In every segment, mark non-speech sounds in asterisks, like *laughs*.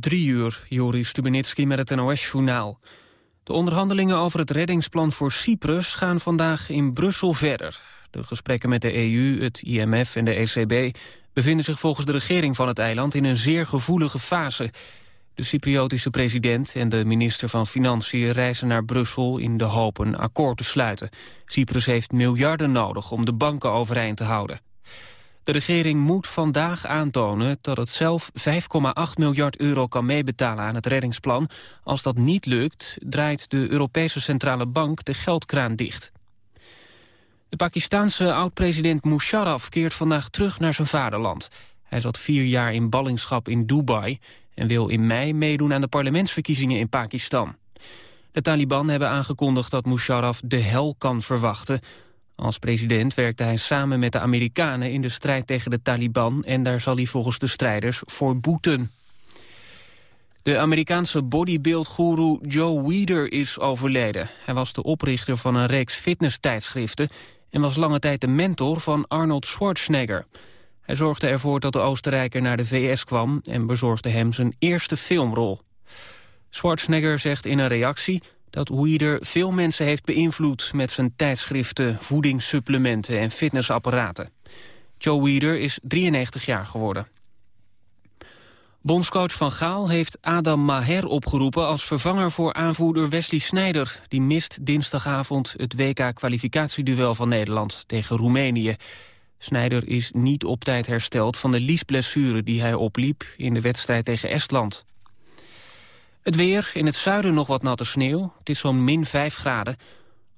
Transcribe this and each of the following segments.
Drie uur, Joris Stubenitski met het NOS-journaal. De onderhandelingen over het reddingsplan voor Cyprus gaan vandaag in Brussel verder. De gesprekken met de EU, het IMF en de ECB bevinden zich volgens de regering van het eiland in een zeer gevoelige fase. De Cypriotische president en de minister van Financiën reizen naar Brussel in de hoop een akkoord te sluiten. Cyprus heeft miljarden nodig om de banken overeind te houden. De regering moet vandaag aantonen dat het zelf 5,8 miljard euro kan meebetalen aan het reddingsplan. Als dat niet lukt, draait de Europese Centrale Bank de geldkraan dicht. De Pakistanse oud-president Musharraf keert vandaag terug naar zijn vaderland. Hij zat vier jaar in ballingschap in Dubai en wil in mei meedoen aan de parlementsverkiezingen in Pakistan. De Taliban hebben aangekondigd dat Musharraf de hel kan verwachten als president werkte hij samen met de Amerikanen in de strijd tegen de Taliban... en daar zal hij volgens de strijders voor boeten. De Amerikaanse bodybuildgoeroe Joe Weider is overleden. Hij was de oprichter van een reeks fitnesstijdschriften... en was lange tijd de mentor van Arnold Schwarzenegger. Hij zorgde ervoor dat de Oostenrijker naar de VS kwam... en bezorgde hem zijn eerste filmrol. Schwarzenegger zegt in een reactie dat Weider veel mensen heeft beïnvloed met zijn tijdschriften, voedingssupplementen en fitnessapparaten. Joe Weider is 93 jaar geworden. Bondscoach Van Gaal heeft Adam Maher opgeroepen als vervanger voor aanvoerder Wesley Sneijder. Die mist dinsdagavond het WK-kwalificatieduel van Nederland tegen Roemenië. Sneijder is niet op tijd hersteld van de liesblessure die hij opliep in de wedstrijd tegen Estland. Het weer, in het zuiden nog wat natte sneeuw. Het is zo'n min 5 graden.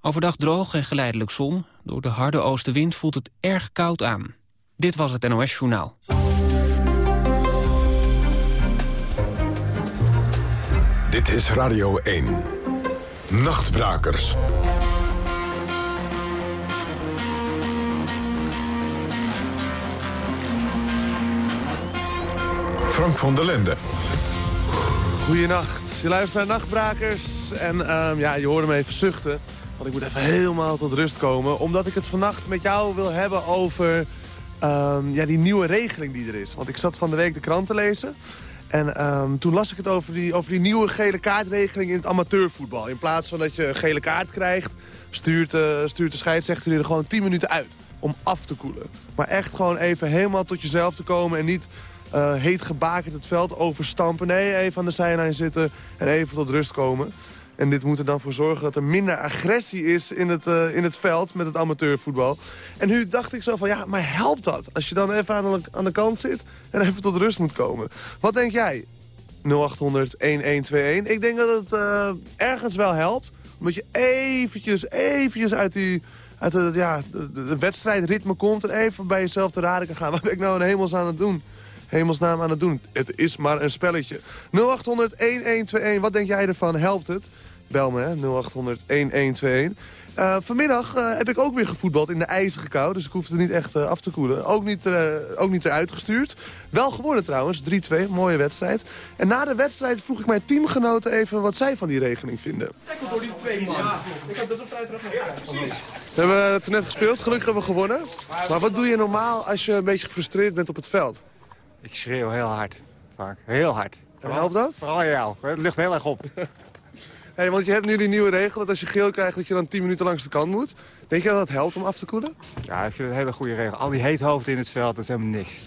Overdag droog en geleidelijk zon. Door de harde oostenwind voelt het erg koud aan. Dit was het NOS Journaal. Dit is Radio 1. Nachtbrakers. Frank van der Linden. Goedenacht. Je luistert naar Nachtbrakers. En ehm, ja, je hoorde me even zuchten. Want ik moet even helemaal tot rust komen. Omdat ik het vannacht met jou wil hebben over ehm, ja, die nieuwe regeling die er is. Want ik zat van de week de krant te lezen. En ehm, toen las ik het over die, over die nieuwe gele kaartregeling in het amateurvoetbal. In plaats van dat je een gele kaart krijgt, stuurt, uh, stuurt de scheidsrechter er gewoon 10 minuten uit. Om af te koelen. Maar echt gewoon even helemaal tot jezelf te komen en niet uh, heet gebakerd het veld overstampen. Nee, even aan de zijlijn zitten en even tot rust komen. En dit moet er dan voor zorgen dat er minder agressie is in het, uh, in het veld met het amateurvoetbal. En nu dacht ik zo van, ja, maar helpt dat? Als je dan even aan de, aan de kant zit en even tot rust moet komen. Wat denk jij? 0800-1121. Ik denk dat het uh, ergens wel helpt. Omdat je eventjes, eventjes uit die uit de, ja, de, de, wedstrijdritme komt... en even bij jezelf te raden kan gaan. *laughs* Wat ben ik nou in hemels aan het doen? Hemelsnaam aan het doen. Het is maar een spelletje. 0800-1121, wat denk jij ervan? Helpt het? Bel me, 0800-1121. Uh, vanmiddag uh, heb ik ook weer gevoetbald in de ijzige kou. Dus ik hoef het niet echt uh, af te koelen. Ook niet, ook niet eruit gestuurd. Wel geworden trouwens, 3-2. Mooie wedstrijd. En na de wedstrijd vroeg ik mijn teamgenoten even wat zij van die regeling vinden. Kijk door die twee man. Ik heb wel vrij terug naar We hebben het net gespeeld. Gelukkig hebben we gewonnen. Maar wat doe je normaal als je een beetje gefrustreerd bent op het veld? Ik schreeuw heel hard, vaak. Heel hard. En helpt dat? Vooral jou. Het lucht heel erg op. *laughs* hey, want je hebt nu die nieuwe regel dat als je geel krijgt... dat je dan 10 minuten langs de kant moet. Denk je dat dat helpt om af te koelen? Ja, ik vind het een hele goede regel. Al die heethoofden in het veld, dat is helemaal niks.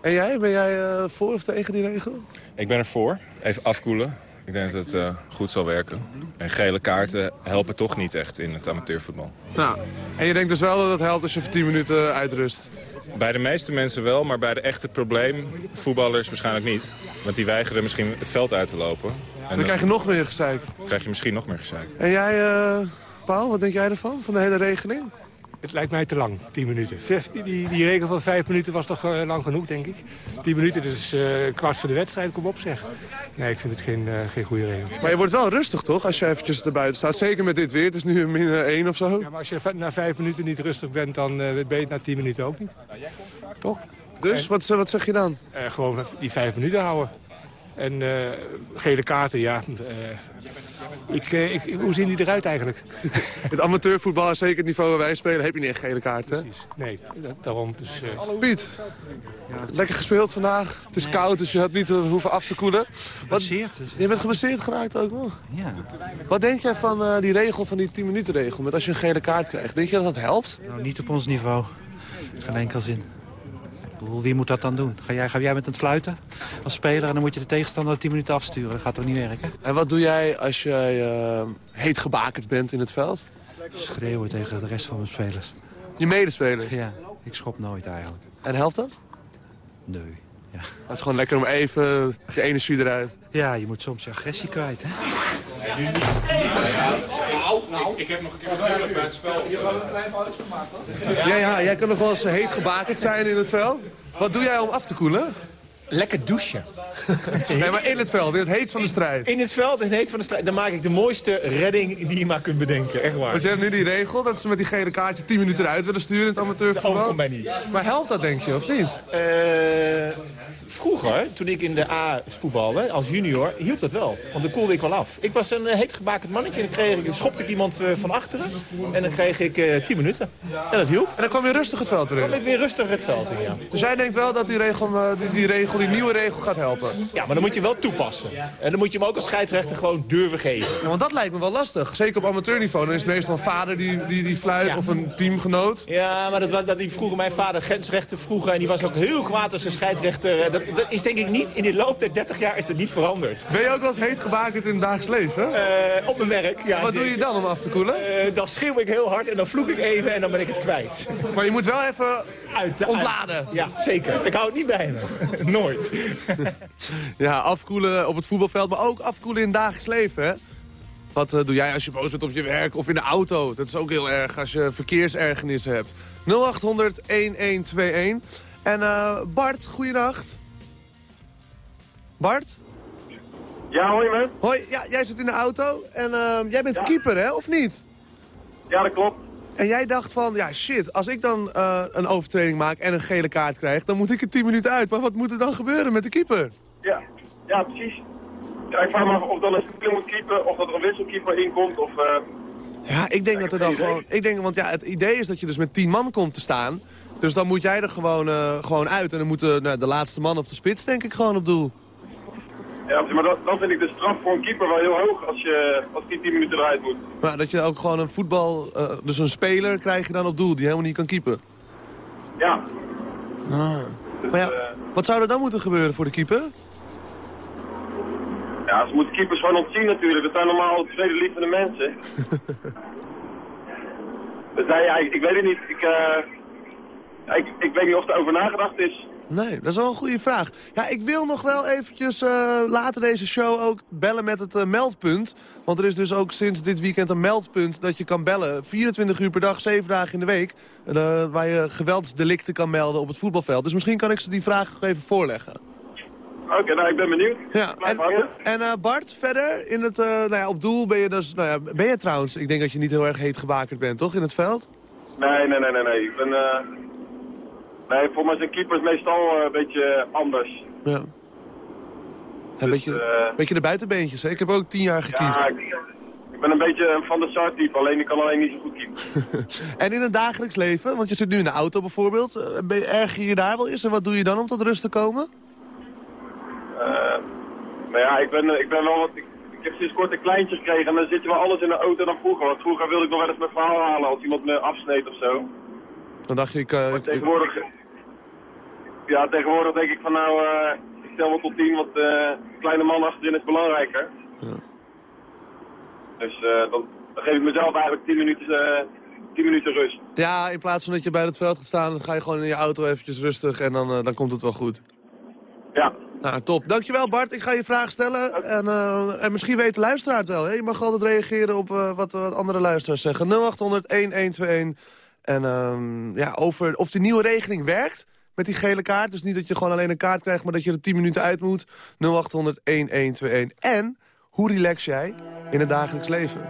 En jij? Ben jij uh, voor of tegen die regel? Ik ben er voor. Even afkoelen. Ik denk dat het uh, goed zal werken. En gele kaarten helpen toch niet echt in het amateurvoetbal. Nou, en je denkt dus wel dat het helpt als je voor 10 minuten uitrust? Bij de meeste mensen wel, maar bij de echte probleemvoetballers waarschijnlijk niet. Want die weigeren misschien het veld uit te lopen. En dan, krijg je nog meer gezeik. krijg je misschien nog meer gezeik. En jij, uh, Paul, wat denk jij ervan, van de hele regeling? Het lijkt mij te lang, 10 minuten. Die, die, die regel van 5 minuten was toch uh, lang genoeg, denk ik. 10 minuten, dus uh, kwart voor de wedstrijd, kom op zeg. Nee, ik vind het geen, uh, geen goede regel. Maar je wordt wel rustig, toch, als je eventjes erbuiten staat? Zeker met dit weer, het is nu een min 1 of zo. Ja, maar als je na 5 minuten niet rustig bent, dan ben je het na 10 minuten ook niet. Toch? Dus, wat, wat zeg je dan? gewoon die 5 minuten houden. En eh, gele kaarten, ja. Eh, ik, ik, hoe zien die eruit eigenlijk? *laughs* Het amateurvoetbal, zeker het niveau waar wij spelen, heb je niet echt gele kaarten. hè? Precies. Nee, daarom. Dus, eh, Piet, lekker gespeeld vandaag. Het is koud, dus je had niet eh, hoeven af te koelen. Wat, dus- je bent geblesseerd geraakt ook nog. Ja, Wat denk jij van eh, die regel, van die 10 minuten regel, met als je een gele kaart krijgt? Denk je dat dat helpt? nou, niet op ons niveau. Geen enkel zin. Wie moet dat dan doen? Ga jij, ga jij met het fluiten als speler en dan moet je de tegenstander 10 minuten afsturen. Dat gaat toch niet werken? En wat doe jij als jij eh, heet gebakerd bent in het veld? Schreeuwen tegen de rest van mijn spelers. Je medespeler. Ja, ik schop nooit eigenlijk. En helpt dat? Nee. Ja. Het is gewoon lekker om even je energie eruit. Ja, je moet soms je agressie kwijt, hè? Ja, ja, jij kan nog wel eens heet gebakerd zijn in het veld. Wat doe jij om af te koelen? Lekker douchen. *laughs* Nee, maar in het veld, in het heetst van de strijd. In het veld, in het heet van de strijd, dan maak ik de mooiste redding die je maar kunt bedenken. Echt waar. Want je hebt nu die regel dat ze met die gele kaartje 10 minuten eruit willen sturen in het Dat amateurvoetbal. overkomt mij niet. Maar helpt dat denk je, of niet? Eh, vroeger, toen ik in de A voetbalde, als junior, hielp dat wel. Want dan koelde ik wel af. Ik was een uh, heet gebakerd mannetje en dan, kreeg ik, dan schopte ik iemand eh, van achteren. En dan kreeg ik eh 10 minuten. En dat hielp. En dan kwam je rustig het veld Dan weer ben in. ik weer rustig het veld in, ja. Dus jij denkt wel dat die, regel, eh, die, die, regel, die nieuwe regel gaat helpen? Ja, maar dan moet je wel toepassen. En dan moet je hem ook als scheidsrechter gewoon durven geven. Ja, want dat lijkt me wel lastig. Zeker op amateurniveau. Dan is het meestal een vader die, die, die fluit Ja. of een teamgenoot. Ja, maar dat, dat die vroeger mijn vader grensrechter vroeger... en die was ook heel kwaad als een scheidsrechter. Dat, dat is denk ik niet, in de loop der 30 jaar is dat niet veranderd. Ben je ook wel eens heet gebakerd in het dagelijks leven? Eh, op mijn werk, ja. Wat doe je dan om af te koelen? Eh, dan schreeuw ik heel hard en dan vloek ik even en dan ben ik het kwijt. Maar je moet wel even Uit, ontladen. Ja, zeker. Ik hou het niet bij me. *laughs* Nooit. *laughs* Ja, afkoelen op het voetbalveld, maar ook afkoelen in het dagelijks leven, hè? Wat eh, doe jij als je boos bent op je werk of in de auto? Dat is ook heel erg als je verkeersergernissen hebt. 0800 1121. En Bart, goeienacht. Bart? Ja, je me? Hoi, ja, jij zit in de auto en eh, jij bent keeper, hè, of niet? Ja, dat klopt. En jij dacht van, ja shit, als ik dan eh, een overtreding maak en een gele kaart krijg... dan moet ik er 10 minuten uit. Maar wat moet er dan gebeuren met de keeper? Ja, ja precies. Ja, ik vraag me af of dan een speler moet keeper of dat er een wisselkeeper in komt. Of, eh, Ja, ik denk dat er dan gewoon... Ik denk, want ja, het idee is dat je dus met 10 man komt te staan. Dus dan moet jij er gewoon, eh, gewoon uit. En dan moet de, nou, de laatste man of de spits denk ik gewoon op doel. Ja, maar dat, dan vind ik de straf voor een keeper wel heel hoog als, je, als die 10 minuten eruit moet. Maar dat je ook gewoon een voetbal... eh, dus een speler krijg je dan op doel die helemaal niet kan keeper. Ja, Ah. dus, Maar ja, eh, wat zou er dan moeten gebeuren voor de keeper? ja, ze moeten keepers gewoon ontzien natuurlijk. Dat zijn normaal vredelievende mensen. *laughs* dus nee, ja, ik, ik weet het niet. Ik, eh, ik, ik weet niet of er over nagedacht is. Nee, dat is wel een goede vraag. Ja, ik wil nog wel eventjes eh, later deze show ook bellen met het eh, meldpunt. Want er is dus ook sinds dit weekend een meldpunt dat je kan bellen. 24 uur per dag, 7 dagen in de week. eh, waar je geweldsdelicten kan melden op het voetbalveld. Dus misschien kan ik ze die vraag nog even voorleggen. Oké, nou, ik ben benieuwd. Ja, en, en Bart, verder in het, nou ja, op doel ben je dus... Nou ja, ben je trouwens, ik denk dat je niet heel erg heet gebakerd bent, toch, in het veld? Nee, nee, nee, nee, nee. Ik ben, nee, voor mij zijn keepers meestal eh, een beetje anders. Ja. Een beetje, eh, beetje de buitenbeentjes, hè? Ik heb ook tien jaar gekiept. Ja, ik, ik ben een beetje een Van der Sar type, alleen ik kan alleen niet zo goed keepen. *laughs* En in het dagelijks leven, want je zit nu in de auto bijvoorbeeld, eh, ben je, erger je daar wel eens? En wat doe je dan om tot rust te komen? Eh, maar ja, ik ben, ik ben wel wat... Ik, ik heb sinds kort een kleintje gekregen en dan zit je wel alles in de auto dan vroeger. Want vroeger wilde ik nog wel eens mijn verhaal halen als iemand me afsneed of zo. Dan dacht je, ik, ik- ik- Tegenwoordig... Ja, tegenwoordig denk ik van nou, eh, ik stel wel tot tien, want eh kleine man achterin is belangrijker. Ja. Dus eh, dan, dan geef ik mezelf eigenlijk 10 minuten, eh 10 minuten rust. ja, in plaats van dat je bij het veld gaat staan, dan ga je gewoon in je auto eventjes rustig en dan, dan komt het wel goed. Ja, Nou, top. Dankjewel Bart, ik ga je vraag stellen. En, en misschien weet de luisteraar het wel. Hè? Je mag altijd reageren op eh, wat, wat andere luisteraars zeggen. 0800-1121. En ehm, ja, over of die nieuwe regeling werkt met die gele kaart. Dus niet dat je gewoon alleen een kaart krijgt, maar dat je er 10 minuten uit moet. 0800-1121. En hoe relax jij in het dagelijks leven?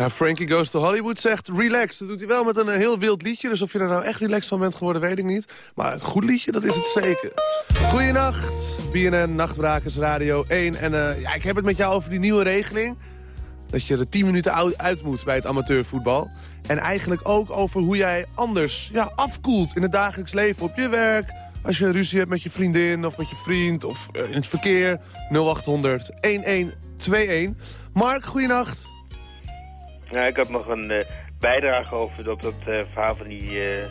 Ja, Frankie Goes to Hollywood zegt relax. Dat doet hij wel met een eh, heel wild liedje. Dus of je er nou echt relaxed van bent geworden, weet ik niet. Maar het goed liedje, dat is het zeker. Goeienacht, BNN, Nachtbrakers, Radio 1. En eh, ja, ik heb het met jou over die nieuwe regeling. Dat je er 10 minuten uit moet bij het amateurvoetbal. En eigenlijk ook over hoe jij anders ja, afkoelt in het dagelijks leven op je werk. Als je ruzie hebt met je vriendin of met je vriend of eh, in het verkeer. 0800 1121. Mark, goeienacht. Nou, ik had nog een eh, bijdrage over dat, dat eh, verhaal van die eh,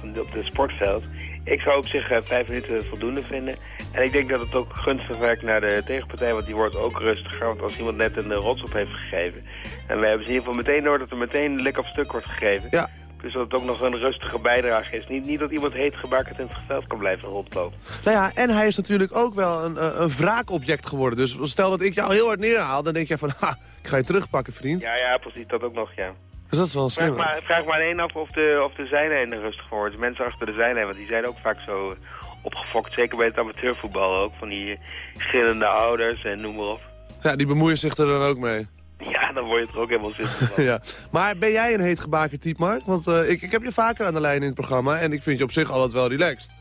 van op de sportveld. Ik zou op zich vijf minuten voldoende vinden. En ik denk dat het ook gunstig werkt naar de tegenpartij, want die wordt ook rustiger. Want als iemand net een rots op heeft gegeven. En we hebben ze in ieder geval meteen door dat er meteen een lik op stuk wordt gegeven. Ja. Dus dat het ook nog een rustige bijdrage is. Niet, niet dat iemand heet gebakerd in het veld kan blijven rondlopen. Nou ja, en hij is natuurlijk ook wel een, eh, een wraakobject geworden. Dus stel dat ik jou heel hard neerhaal, dan denk jij van... Ha, ik ga je terugpakken, vriend. Ja, ja, precies. Dat ook nog, ja. Dus dat is wel Vraag slim. maar, vraag maar alleen af of de, of de zijlijn er rustig wordt. De mensen achter de zijlijn, want die zijn ook vaak zo eh, opgefokt. Zeker bij het amateurvoetbal ook. Van die gillende ouders en noem maar op. Ja, die bemoeien zich er dan ook mee. *laughs* Ja, dan word je er ook helemaal zitten *laughs* ja. Maar ben jij een heet gebakerd type, Mark? Want eh, ik, ik heb je vaker aan de lijn in het programma... en ik vind je op zich altijd wel relaxed.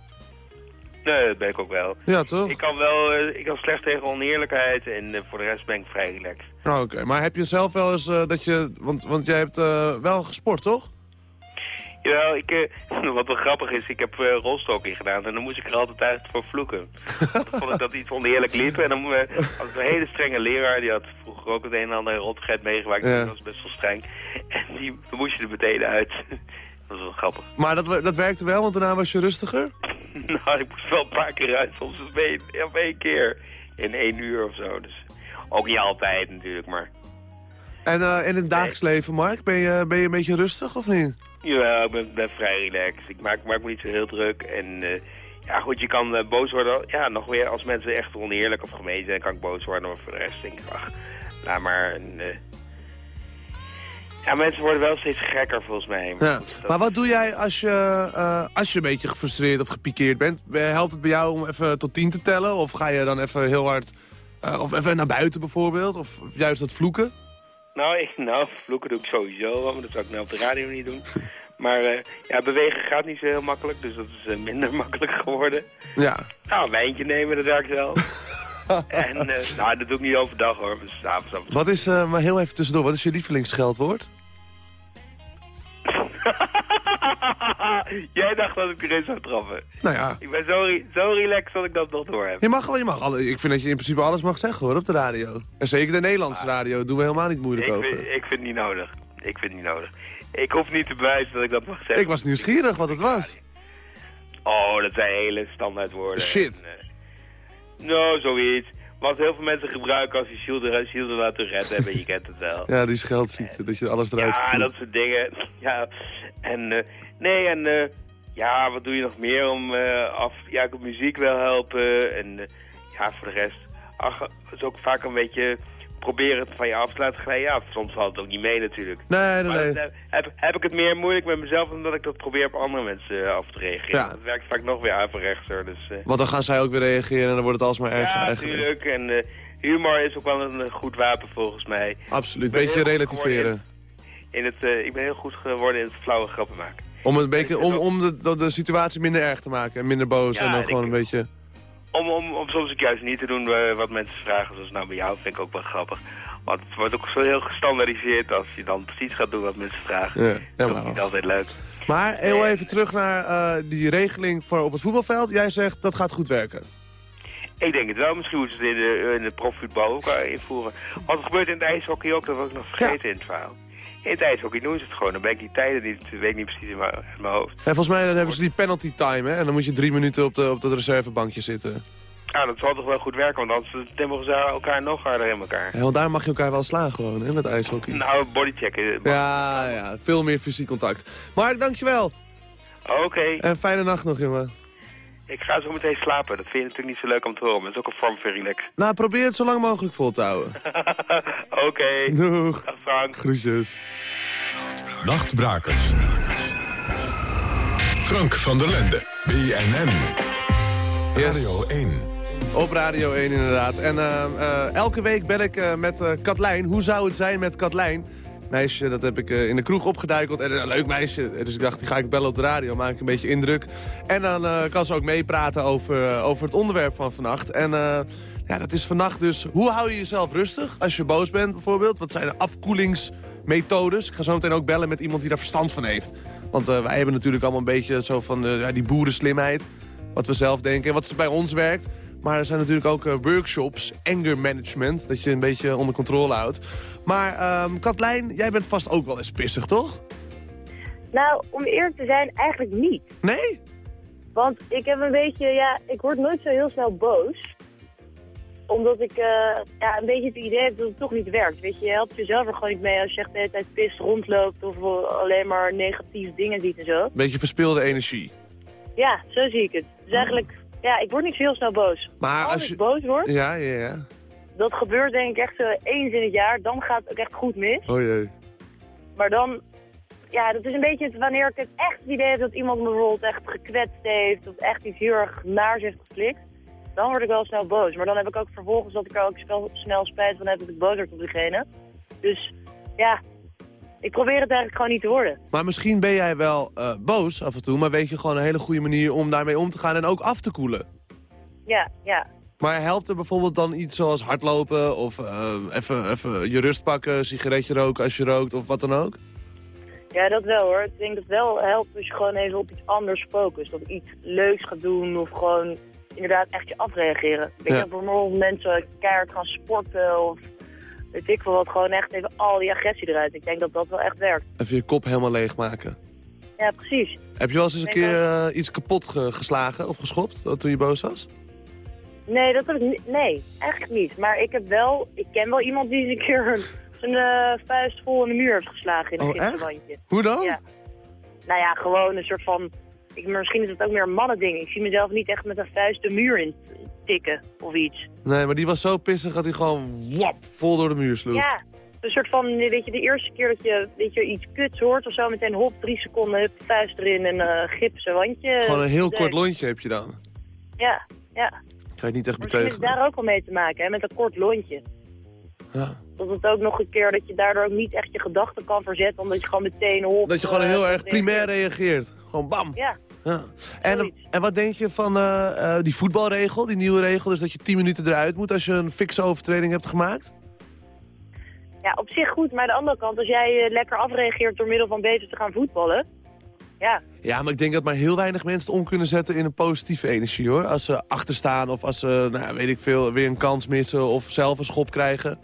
Nee, dat ben ik ook wel. Ja, toch? Ik kan wel, eh, ik kan slecht tegen oneerlijkheid en eh, voor de rest ben ik vrij relaxed. Oké, maar heb je zelf wel eens dat je... Want, want jij hebt wel gesport, toch? Jawel, ik, eh, *laughs* wat wel grappig is, ik heb uh, rolstoking gedaan en dan moest ik er altijd uit voor vloeken. Dan vond ik dat iets oneerlijk liep *laughs* en dan uh, had ik een hele strenge leraar, die had vroeger ook het een en ander rottigheid meegemaakt, Ja. dat was best wel streng. En die moest je er meteen uit. *laughs* dat was wel grappig. Maar dat, dat werkte wel, want daarna was je rustiger? nou, ik moest wel een paar keer uit, soms op één, op één keer in één uur of zo. Dus ook niet altijd natuurlijk, maar... En eh, in het dagelijks leven, Mark, ben je, ben je een beetje rustig of niet? Ja, ik ben, ben vrij relaxed. Ik maak, maak me niet zo heel druk. En eh, ja, goed, je kan eh, boos worden. Ja, nog weer als mensen echt oneerlijk of gemeen zijn, kan ik boos worden. Maar voor de rest denk ik, ach, laat maar. En, eh, ja, mensen worden wel steeds gekker volgens mij. Maar Ja. dat- Maar wat doe jij als je, als je een beetje gefrustreerd of gepikeerd bent? Helpt het bij jou om even tot tien te tellen? Of ga je dan even heel hard... of even naar buiten bijvoorbeeld? Of juist dat vloeken? Nou, ik, nou, vloeken doe ik sowieso wel, maar dat zou ik nou op de radio niet doen. Maar eh, ja, bewegen gaat niet zo heel makkelijk, dus dat is eh, minder *laughs* makkelijk geworden. Ja. Nou, een wijntje nemen, dat werkt wel. *laughs* en eh, nou, dat doe ik niet overdag hoor, dus s'avonds. Wat is, maar heel even tussendoor, wat is je lievelingsgeldwoord? *laughs* Jij dacht dat ik erin zou trappen. Nou ja, Ik ben zo, re- zo relaxed dat ik dat nog door heb. je mag wel, je mag alle, ik vind dat je in principe alles mag zeggen hoor, op de radio. En zeker de Nederlandse radio, doen we helemaal niet moeilijk Ik over. vind, ik vind het niet nodig. Ik vind het niet nodig. Ik hoef niet te bewijzen dat ik dat mag zeggen. Ik was nieuwsgierig wat het was. Oh, dat zijn hele standaard woorden. Shit. En, nou, zoiets. Wat heel veel mensen gebruiken als je ziel de laten redden hebben, je kent het wel. *laughs* Ja, die scheldziekte, dat je alles eruit Ja, voelt. dat soort dingen. *laughs* Ja, en eh, nee, en eh, ja, wat doe je nog meer om eh, af... Ja, ik wil muziek wel helpen en ja, voor de rest... Ach, het is ook vaak een beetje proberen het van je af te laten glijden. Ja, soms valt het ook niet mee natuurlijk. Nee, nee, Maar nee. dan heb, heb, heb ik het meer moeilijk met mezelf dan dat ik dat probeer op andere mensen eh, af te reageren. Ja. Dat werkt vaak nog weer averechtser, dus... eh, Want dan gaan zij ook weer reageren en dan wordt het alsmaar erger ja, natuurlijk. En eh, humor is ook wel een eh, goed wapen volgens mij. Absoluut, ben beetje relativeren. In het, eh, ik ben heel goed geworden in het flauwe grappen maken. Om, een beetje, om, om de, de, de situatie minder erg te maken en minder boos Ja, en dan ik- gewoon een beetje... Om, om, om soms ook juist niet te doen eh, wat mensen vragen, zoals nou bij jou, vind ik ook wel grappig. Want het wordt ook zo heel gestandardiseerd als je dan precies gaat doen wat mensen vragen. Ja, dat is niet altijd leuk. Maar heel even terug naar eh, die regeling voor op het voetbalveld. Jij zegt dat gaat goed werken. Ik denk het wel. Misschien moeten ze het in de, in de profvoetbal ook eh, invoeren. Want het gebeurt in het ijshockey ook, dat was ik nog vergeten in het verhaal. In het ijshockey doen ze het gewoon. Dan ben ik die tijden niet, weet ik niet precies in mijn, in mijn hoofd. En volgens mij dan hebben ze die penalty time, hè? En dan moet je drie minuten op, de, op dat reservebankje zitten. Nou, dat zal toch wel goed werken, want anders timmeren ze elkaar nog harder in elkaar. Ja, want daar mag je elkaar wel slaan gewoon, hè, met ijshockey. Nou, bodychecken. Ja, ja, veel meer fysiek contact. Mark, dankjewel. Oké, En fijne nacht nog, jongen. Ik ga zo meteen slapen. Dat vind je natuurlijk niet zo leuk om te horen, maar het is ook een vorm van relax. *laughs* Nou, probeer het zo lang mogelijk vol te houden. *laughs* Oké, Doeg. dag Frank. Groetjes. Nachtbrakers. Frank van der Lende. BNN. Radio 1. Op Radio 1 inderdaad. En eh, eh, elke week bel ik eh, met eh, Katlijn. Hoe zou het zijn met Katlijn? Meisje, dat heb ik eh, in de kroeg opgeduikeld. En een leuk meisje. Dus ik dacht, die ga ik bellen op de radio. Maak ik een beetje indruk. En dan eh, kan ze ook meepraten over, eh, over het onderwerp van vannacht. En eh, ja, dat is vannacht dus... Hoe hou je jezelf rustig als je boos bent bijvoorbeeld? Wat zijn de afkoelingsmethodes? Ik ga zo meteen ook bellen met iemand die daar verstand van heeft. Want eh, wij hebben natuurlijk allemaal een beetje zo van eh, die boerenslimheid. Wat we zelf denken en wat bij ons werkt. Maar er zijn natuurlijk ook eh, workshops, anger management. Dat je een beetje onder controle houdt. Maar ehm Katlijn, jij bent vast ook wel eens pissig, toch? Nou, om eerlijk te zijn, eigenlijk niet. Nee? Want ik heb een beetje, ja, ik word nooit zo heel snel boos. Omdat ik eh, ja, een beetje het idee heb dat het toch niet werkt. Weet je, je helpt jezelf er gewoon niet mee als je echt de hele tijd pist rondloopt of eh, alleen maar negatieve dingen ziet en zo. Beetje verspilde energie. Ja, zo zie ik het. Dus eigenlijk, ja, ik word niet zo heel snel boos. Maar als, als je... ik boos word, Ja, ja, ja. dat gebeurt denk ik echt zo eens in het jaar. Dan gaat het ook echt goed mis. Oh jee. Maar dan, ja, dat is een beetje het wanneer ik het echt het idee heb dat iemand me bijvoorbeeld echt gekwetst heeft. Of echt iets heel erg naars heeft geflikt. Dan word ik wel snel boos. Maar dan heb ik ook vervolgens dat ik er ook snel, snel spijt van heb dat ik boos word op diegene. Dus ja, ik probeer het eigenlijk gewoon niet te worden. Maar misschien ben jij wel eh, boos af en toe, maar weet je gewoon een hele goede manier om daarmee om te gaan en ook af te koelen. Ja, ja. Maar helpt er bijvoorbeeld dan iets zoals hardlopen of eh, even, even je rust pakken, sigaretje roken als je rookt of wat dan ook? Ja, dat wel hoor. Ik denk dat het wel helpt als je gewoon even op iets anders focust. Of iets leuks gaat doen of gewoon inderdaad echt je afreageren. Ik Ja. dat bijvoorbeeld mensen keihard gaan sporten of weet ik veel wat. Gewoon echt even al die agressie eruit. Ik denk dat dat wel echt werkt. Even je kop helemaal leegmaken. Ja, precies. Heb je wel eens een keer eh, iets kapot ge- geslagen of geschopt toen je boos was? Nee, dat heb ik niet. Nee, eigenlijk niet. Maar ik heb wel, ik ken wel iemand die eens een keer zijn eh, vuist vol in de muur heeft geslagen in een Oh, echt? Hoe dan? Ja. Nou ja, gewoon een soort van, ik, misschien is het ook meer een mannending. Ik zie mezelf niet echt met een vuist de muur in tikken of iets. Nee, maar die was zo pissig dat hij gewoon wap, vol door de muur sloeg. Ja, een soort van, weet je, de eerste keer dat je, weet je iets kuts hoort of zo, meteen hop, drie seconden, hup, vuist erin en eh gipsen wandje. Gewoon een heel Deuk. kort lontje heb je dan. Ja, ja. Ga je niet echt is het daar ook wel mee te maken, hè, met een kort lontje. Ja. Dat het ook nog een keer dat je daardoor ook niet echt je gedachten kan verzetten, omdat je gewoon meteen hop. Dat je gewoon eh, heel erg primair reageert. Gewoon bam. Ja, Ja. En, en wat denk je van eh, eh, die voetbalregel, die nieuwe regel? Dus dat je 10 minuten eruit moet als je een fikse overtreding hebt gemaakt? ja, op zich goed, maar aan de andere kant, als jij eh, lekker afreageert door middel van beter te gaan voetballen, ja, Ja, maar ik denk dat maar heel weinig mensen het om kunnen zetten in een positieve energie hoor. Als ze achterstaan of als ze, nou, weet ik veel, weer een kans missen of zelf een schop krijgen.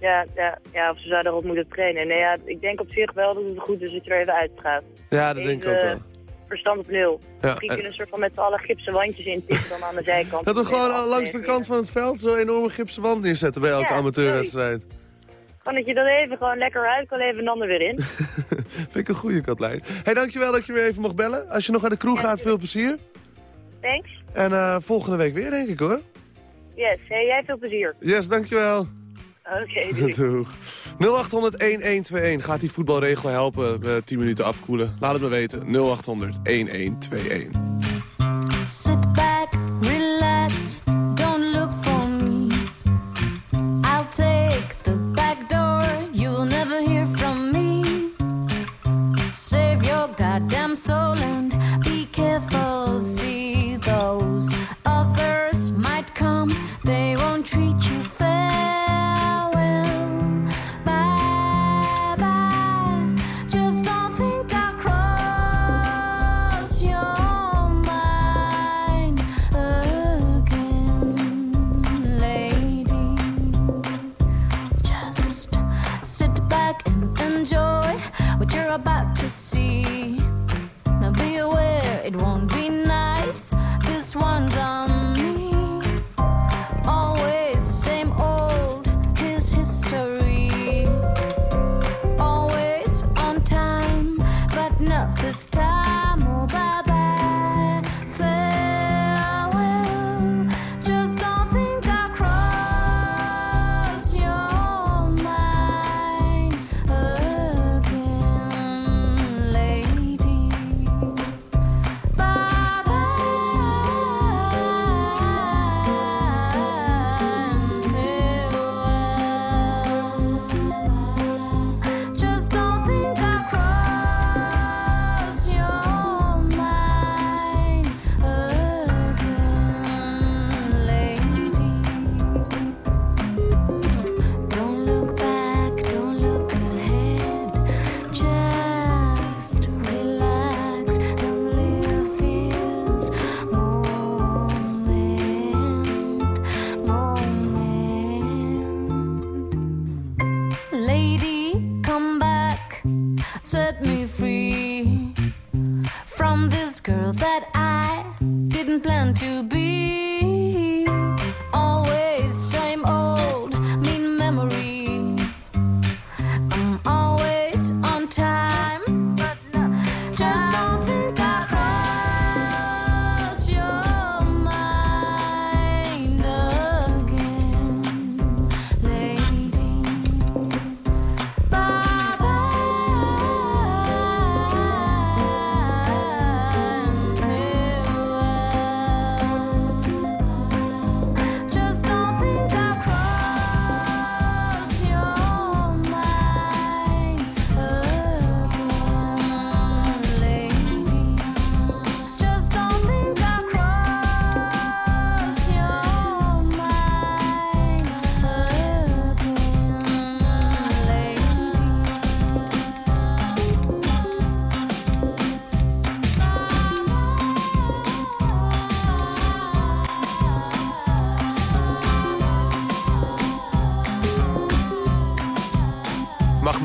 ja, ja, ja, of ze zouden erop moeten trainen. Nee, ja, ik denk op zich wel dat het goed is dat je er even uitgaat. Ja, dat denk ik ook wel. Verstand op nul. Ja, Misschien en- kunnen een soort van met z'n allen gipsen wandjes in tikken dan aan de zijkant. Dat we gewoon langs de kant van het veld zo'n enorme gipsen wand neerzetten bij elke Ja, amateurwedstrijd. Gewoon dat je dan even gewoon lekker uit kan, even een ander weer in. *laughs* Vind ik een goede Katlijn. Hé, hey, dankjewel dat je weer even mocht bellen. Als je nog naar de kroeg gaat, veel plezier. Thanks. En eh, volgende week weer, denk ik hoor. Yes, hey, jij veel plezier. Yes, dankjewel. Oké. *laughs* Doeg. 0800-1121. Gaat die voetbalregel helpen? eh 10 minuten afkoelen? Laat het me weten. 0800-1121. Sit back, relax, don't look for me. I'll take the back door, you'll never hear from me. Save your goddamn soul and be careful. See,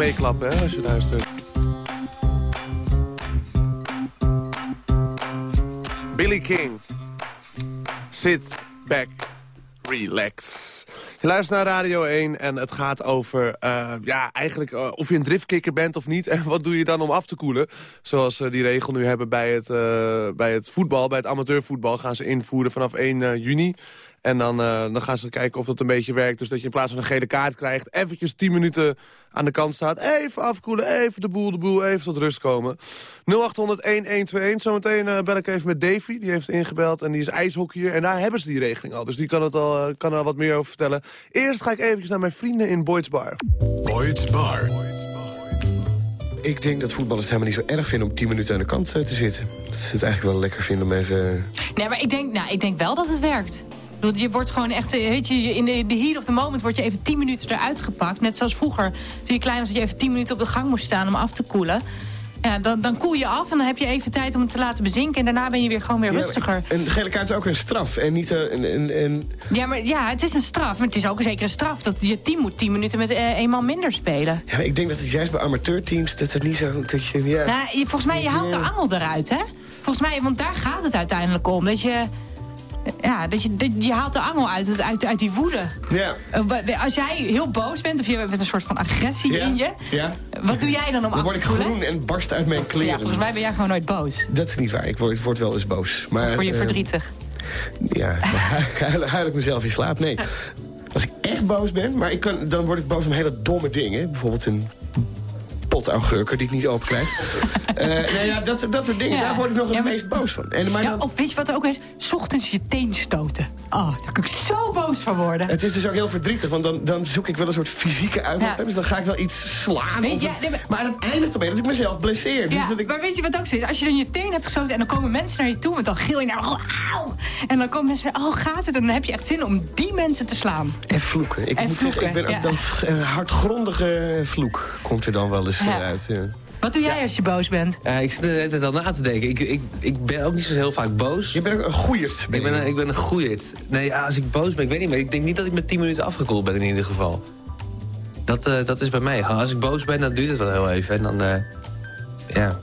meeklappen hè, als je luistert. Billy King. Sit back, relax. Je luistert naar Radio 1 en het gaat over eh, ja, eigenlijk eh, of je een driftkikker bent of niet. *laughs* En wat doe je dan om af te koelen? Zoals ze die regel nu hebben bij het, eh, bij het voetbal, bij het amateurvoetbal... gaan ze invoeren vanaf 1 eh, juni. En dan, eh, dan gaan ze kijken of dat een beetje werkt. Dus dat je in plaats van een gele kaart krijgt... eventjes 10 minuten aan de kant staat. Even afkoelen, even de boel, de boel, even tot rust komen. 0800-1121. Zometeen eh, bel ik even met Davy. Die heeft ingebeld en die is ijshockeyer. En daar hebben ze die regeling al. Dus die kan, het al, eh, kan er al wat meer over vertellen. Eerst ga ik eventjes naar mijn vrienden in Boyd's Bar. Boyd's Bar. Ik denk dat voetballers het helemaal niet zo erg vinden om 10 minuten aan de kant te zitten. Dat ze het eigenlijk wel lekker vinden om even... Nee, maar ik denk, nou, ik denk wel dat het werkt. Je wordt gewoon echt, eh, weet je, in de, de heat of the moment word je even 10 minuten eruit gepakt. Net zoals vroeger, toen je klein was, dat je even 10 minuten op de gang moest staan om af te koelen. Ja, dan, dan koel je af en dan heb je even tijd om het te laten bezinken. En daarna ben je weer gewoon weer Ja, rustiger. En de gele kaart is ook een straf. En niet eh, een... een, een Ja, maar ja, het is een straf. Maar het is ook zeker een straf dat je team moet 10 minuten met eh, een man minder spelen. ja, maar ik denk dat het juist bij amateurteams... dat het niet zo... Dat je, ja, Nou, je, volgens mij, je haalt de angel eruit, hè? Volgens mij, want daar gaat het uiteindelijk om. Dat je, ja, dat je, dat, je haalt de angel uit, uit, uit die woede. ja. Eh, Als jij heel boos bent of je hebt een soort van agressie in je... ja. Wat doe jij dan om Dan af word te ik koelen? groen en barst uit mijn kleren. Ja, volgens mij ben jij gewoon nooit boos. Dat is niet waar. Ik word, word wel eens boos. Maar, Word je eh, verdrietig. Ja, *laughs* huil, huil ik mezelf in slaap? Nee. Als ik echt boos ben, maar ik kan, dan word ik boos om hele domme dingen. Bijvoorbeeld een pot augurken die ik niet open krijg. *laughs* Eh, nou ja, dat, dat soort dingen, Ja. daar word ik nog het meest boos van. En, maar Ja, dan, of weet je wat er ook is? 's ochtends je teen stoten. Oh, daar kan ik zo boos van worden. het is dus ook heel verdrietig, want dan, dan zoek ik wel een soort fysieke uitlaat. Ja. Dus dan ga ik wel iets slaan. Weet of een- nee, maar- het eindigt ermee dat ik mezelf blesseer. Dus Ja, dat ik, maar weet je wat ook zo is? Als je dan je teen hebt gestoten en dan komen mensen naar je toe... want dan gil je nou, auw! En dan komen mensen, oh, gaat het? En dan heb je echt zin om die mensen te slaan. en vloeken. Ik En moet zeggen, ik ben vloeken, ook ja. dan een hardgrondige vloek komt er dan wel eens Ja. Wat doe jij als je boos bent? Ik zit er de hele tijd al na te denken. Ik, ik, ik ben ook niet zo heel vaak boos. Je bent ook een goeierd. Ik ben een, ik ben een goeierd. Nee, ja, als ik boos ben, ik weet niet, maar ik denk niet dat ik met 10 minuten afgekoeld ben in ieder geval. Dat, eh, dat is bij mij. Als ik boos ben, dan duurt het wel heel even. En dan, eh, ja.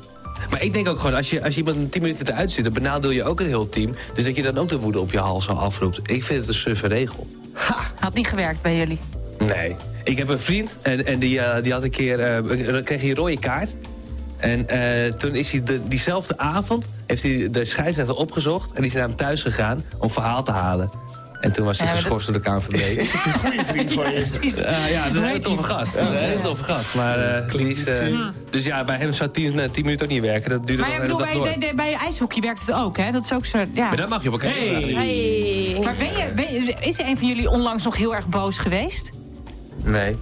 Maar ik denk ook gewoon, als je, als je iemand 10 minuten eruit zit... dan benadeel je ook een heel team. Dus dat je dan ook de woede op je hals al afroept. Ik vind het een suffe regel. Had niet gewerkt bij jullie. Nee. Ik heb een vriend en, en die, eh, die had een keer... eh, dan kreeg hij een rode kaart. En eh, toen is hij de, diezelfde avond... heeft hij de scheidsrechter opgezocht... en die is naar hem thuis gegaan om verhaal te halen. En toen was hij Ja, geschorst door de KNVB. *laughs* Is het een goede vriend van je? precies. Eh, ja, dat is een hele toffe gast. Een hele toffe gast. Maar, eh, die is, dus ja, bij hem zou 10 eh, 10 minuten ook niet werken. Dat duurde Maar ja, ik bedoel, bij, door. de- de- bij ijshockey werkt het ook, hè? Dat is ook zo, ja. Maar dan mag je op elkaar hey. Maar ben je, ben je- is er een van jullie onlangs nog heel erg boos geweest? Nee.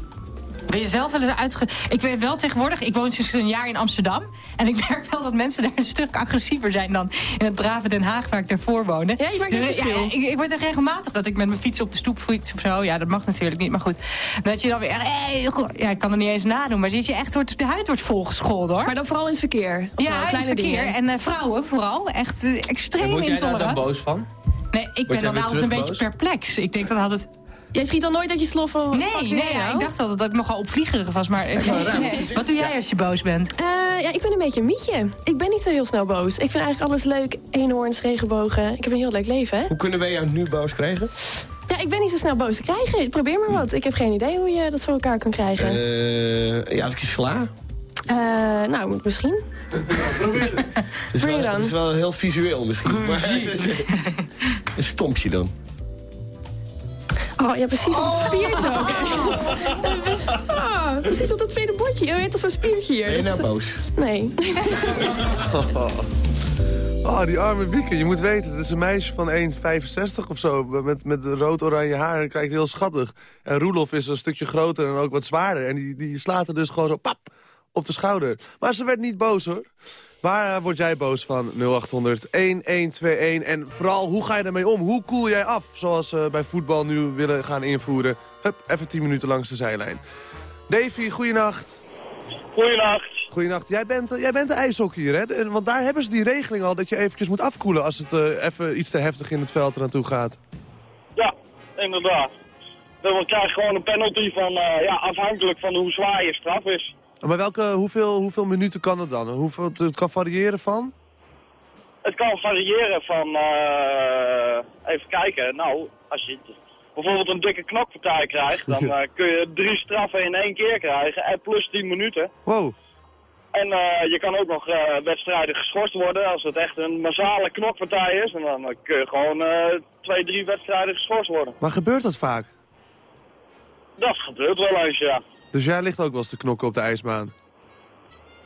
Ben je zelf wel eens uitge... Ik weet wel tegenwoordig, ik woon sinds een jaar in Amsterdam. En ik *laughs* merk wel dat mensen daar een stuk agressiever zijn dan in het brave Den Haag waar ik daarvoor woonde. Ja, je merkt een Dus, verschil. ik, ik word er regelmatig dat ik met mijn fiets op de stoep fiets of zo. Ja, dat mag natuurlijk niet, maar goed. Dat je dan weer, hey, ja, ik kan er niet eens nadoen. Maar dat je echt wordt, de huid wordt volgescholden hoor. Maar dan vooral in het verkeer. Of ja, in het kleine verkeer. dingen. En eh, vrouwen vooral. Echt eh, extreem En word jij daar intolerant. dan boos van? Nee, ik ben dan altijd een beetje perplex. Ik denk dan altijd... Jij schiet dan nooit uit je sloffen? Nee, nee ja, ik dacht altijd dat ik nogal opvliegerig was. Maar *laughs* wat doe jij als je boos bent? Eh, ja, ik ben een beetje een mietje. Ik ben niet zo heel snel boos. Ik vind eigenlijk alles leuk. Eenhoorns, regenbogen. Ik heb een heel leuk leven, hè? Hoe kunnen wij jou nu boos krijgen? Ja, ik ben niet zo snel boos te krijgen. Probeer maar wat. Ik heb geen idee hoe je dat voor elkaar kan krijgen. Eh, ja, als ik je sla. Eh, nou, misschien. *laughs* Het is, Probeer het is wel heel visueel misschien. Maar, *laughs* een stompje dan. Oh, ja, precies op het spiertje ook. echt. *laughs* Ah, precies op dat tweede bordje. Je weet toch zo'n spiertje hier. Ben je Dat nou boos? Nee. *laughs* Oh, die arme Wieke. Je moet weten, het is een meisje van 1,65 of zo. Met, met rood-oranje haar en kijkt heel schattig. En Roelof is een stukje groter en ook wat zwaarder. En die, die slaat er dus gewoon zo pap op de schouder. Maar ze werd niet boos, hoor. Waar eh, word jij boos van? 0800 1121. En vooral, hoe ga je ermee om? Hoe koel jij af? Zoals ze bij voetbal nu willen gaan invoeren. Hup, even 10 minuten langs de zijlijn. Davy, goeienacht. Goeienacht. Goeienacht. Jij bent, eh, jij bent de ijshockeyer, hè? Want daar hebben ze die regeling al dat je eventjes moet afkoelen... als het eh, even iets te heftig in het veld ernaartoe gaat. Ja, inderdaad. Dan krijg je gewoon een penalty van, ja, afhankelijk van hoe zwaar je straf is. Maar welke, hoeveel, hoeveel minuten kan het dan? Hoeveel, het, kan variëren van? Het kan variëren van, eh, even kijken, nou, als je bijvoorbeeld een dikke knokpartij krijgt, dan *laughs* eh, kun je drie straffen in één keer krijgen en plus 10 minuten. Wow. En eh, je kan ook nog wedstrijden geschorst worden als het echt een massale knokpartij is. En dan kun je gewoon twee, drie wedstrijden geschorst worden. Maar gebeurt dat vaak? Dat gebeurt wel eens, ja. Dus jij ligt ook wel eens te knokken op de ijsbaan?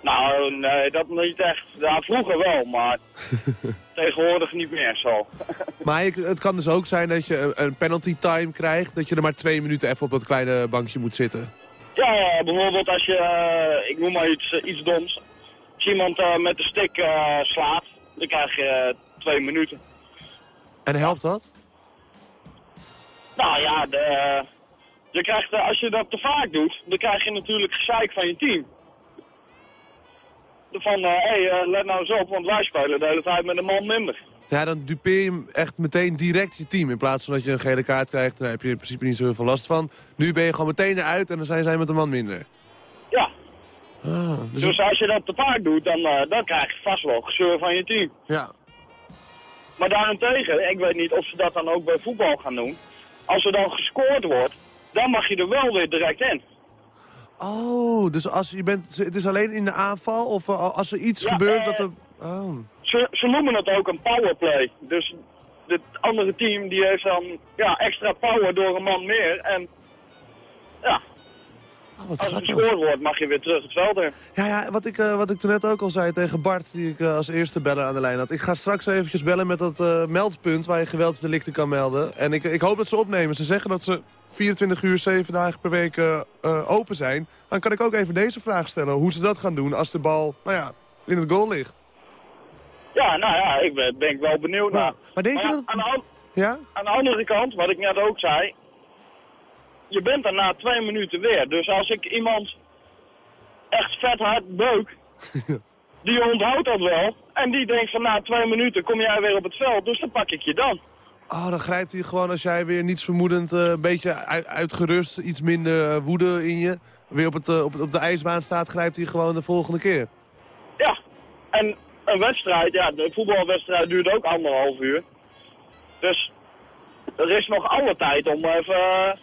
Nou, nee, dat niet echt. Ja, vroeger wel, maar *laughs* tegenwoordig niet meer zo. *laughs* Maar het kan dus ook zijn dat je een- penalty time krijgt... dat je er maar twee minuten even op dat kleine bankje moet zitten. Ja, bijvoorbeeld als je, eh, ik noem maar iets, eh, iets doms. Als iemand eh, met de stick slaat, dan krijg je twee minuten. En helpt dat? Nou ja, de, je krijgt, eh, als je dat te vaak doet, dan krijg je natuurlijk gezeik van je team. Van, hé, hey, eh, let nou eens op, want wij spelen de hele tijd met een man minder. Ja, dan dupeer je echt meteen direct je team. In plaats van dat je een gele kaart krijgt, daar heb je in principe niet zo heel veel last van. Nu ben je gewoon meteen eruit en dan zijn zij met een man minder. Ja, Ah, dus dus als je dat te vaak doet, dan, eh, dan krijg je vast wel gezeur van je team. Ja. Maar daarentegen, ik weet niet of ze dat dan ook bij voetbal gaan doen. Als er dan gescoord wordt, dan mag je er wel weer direct in. Oh, dus als je bent, het is alleen in de aanval of eh, als er iets Ja, gebeurt eh, dat er... Oh. Ze, ze noemen het ook een powerplay. Dus het andere team die heeft dan ja, extra power door een man meer. En ja, Oh, wat als er grappig. gescoord wordt, mag je weer terug het veld in. Ja, ja wat, ik, eh, wat ik toen net ook al zei tegen Bart, die ik eh, als eerste beller aan de lijn had. Ik ga straks eventjes bellen met dat eh, meldpunt waar je geweldsdelicten kan melden. En ik, ik hoop dat ze opnemen. Ze zeggen dat ze 24 uur, 7 dagen per week open zijn. Dan kan ik ook even deze vraag stellen. Hoe ze dat gaan doen als de bal, nou ja, in het goal ligt. Ja, nou ja, ik ben, ben ik wel benieuwd naar. Maar denk je ja, dat... aan, de, Ja? aan de andere kant, wat ik net ook zei, je bent er na twee minuten weer. Dus als ik iemand echt vet hard beuk, *laughs* die onthoudt dat wel. En die denkt van na twee minuten kom jij weer op het veld, dus dan pak ik je dan. Oh, dan grijpt hij gewoon als jij weer niets vermoedend, eh, een beetje uit- uitgerust, iets minder eh, woede in je, weer op, het, eh, op, op de ijsbaan staat, grijpt hij gewoon de volgende keer. Ja, en een wedstrijd, ja, de voetbalwedstrijd duurt ook anderhalf uur. Dus er is nog alle tijd om even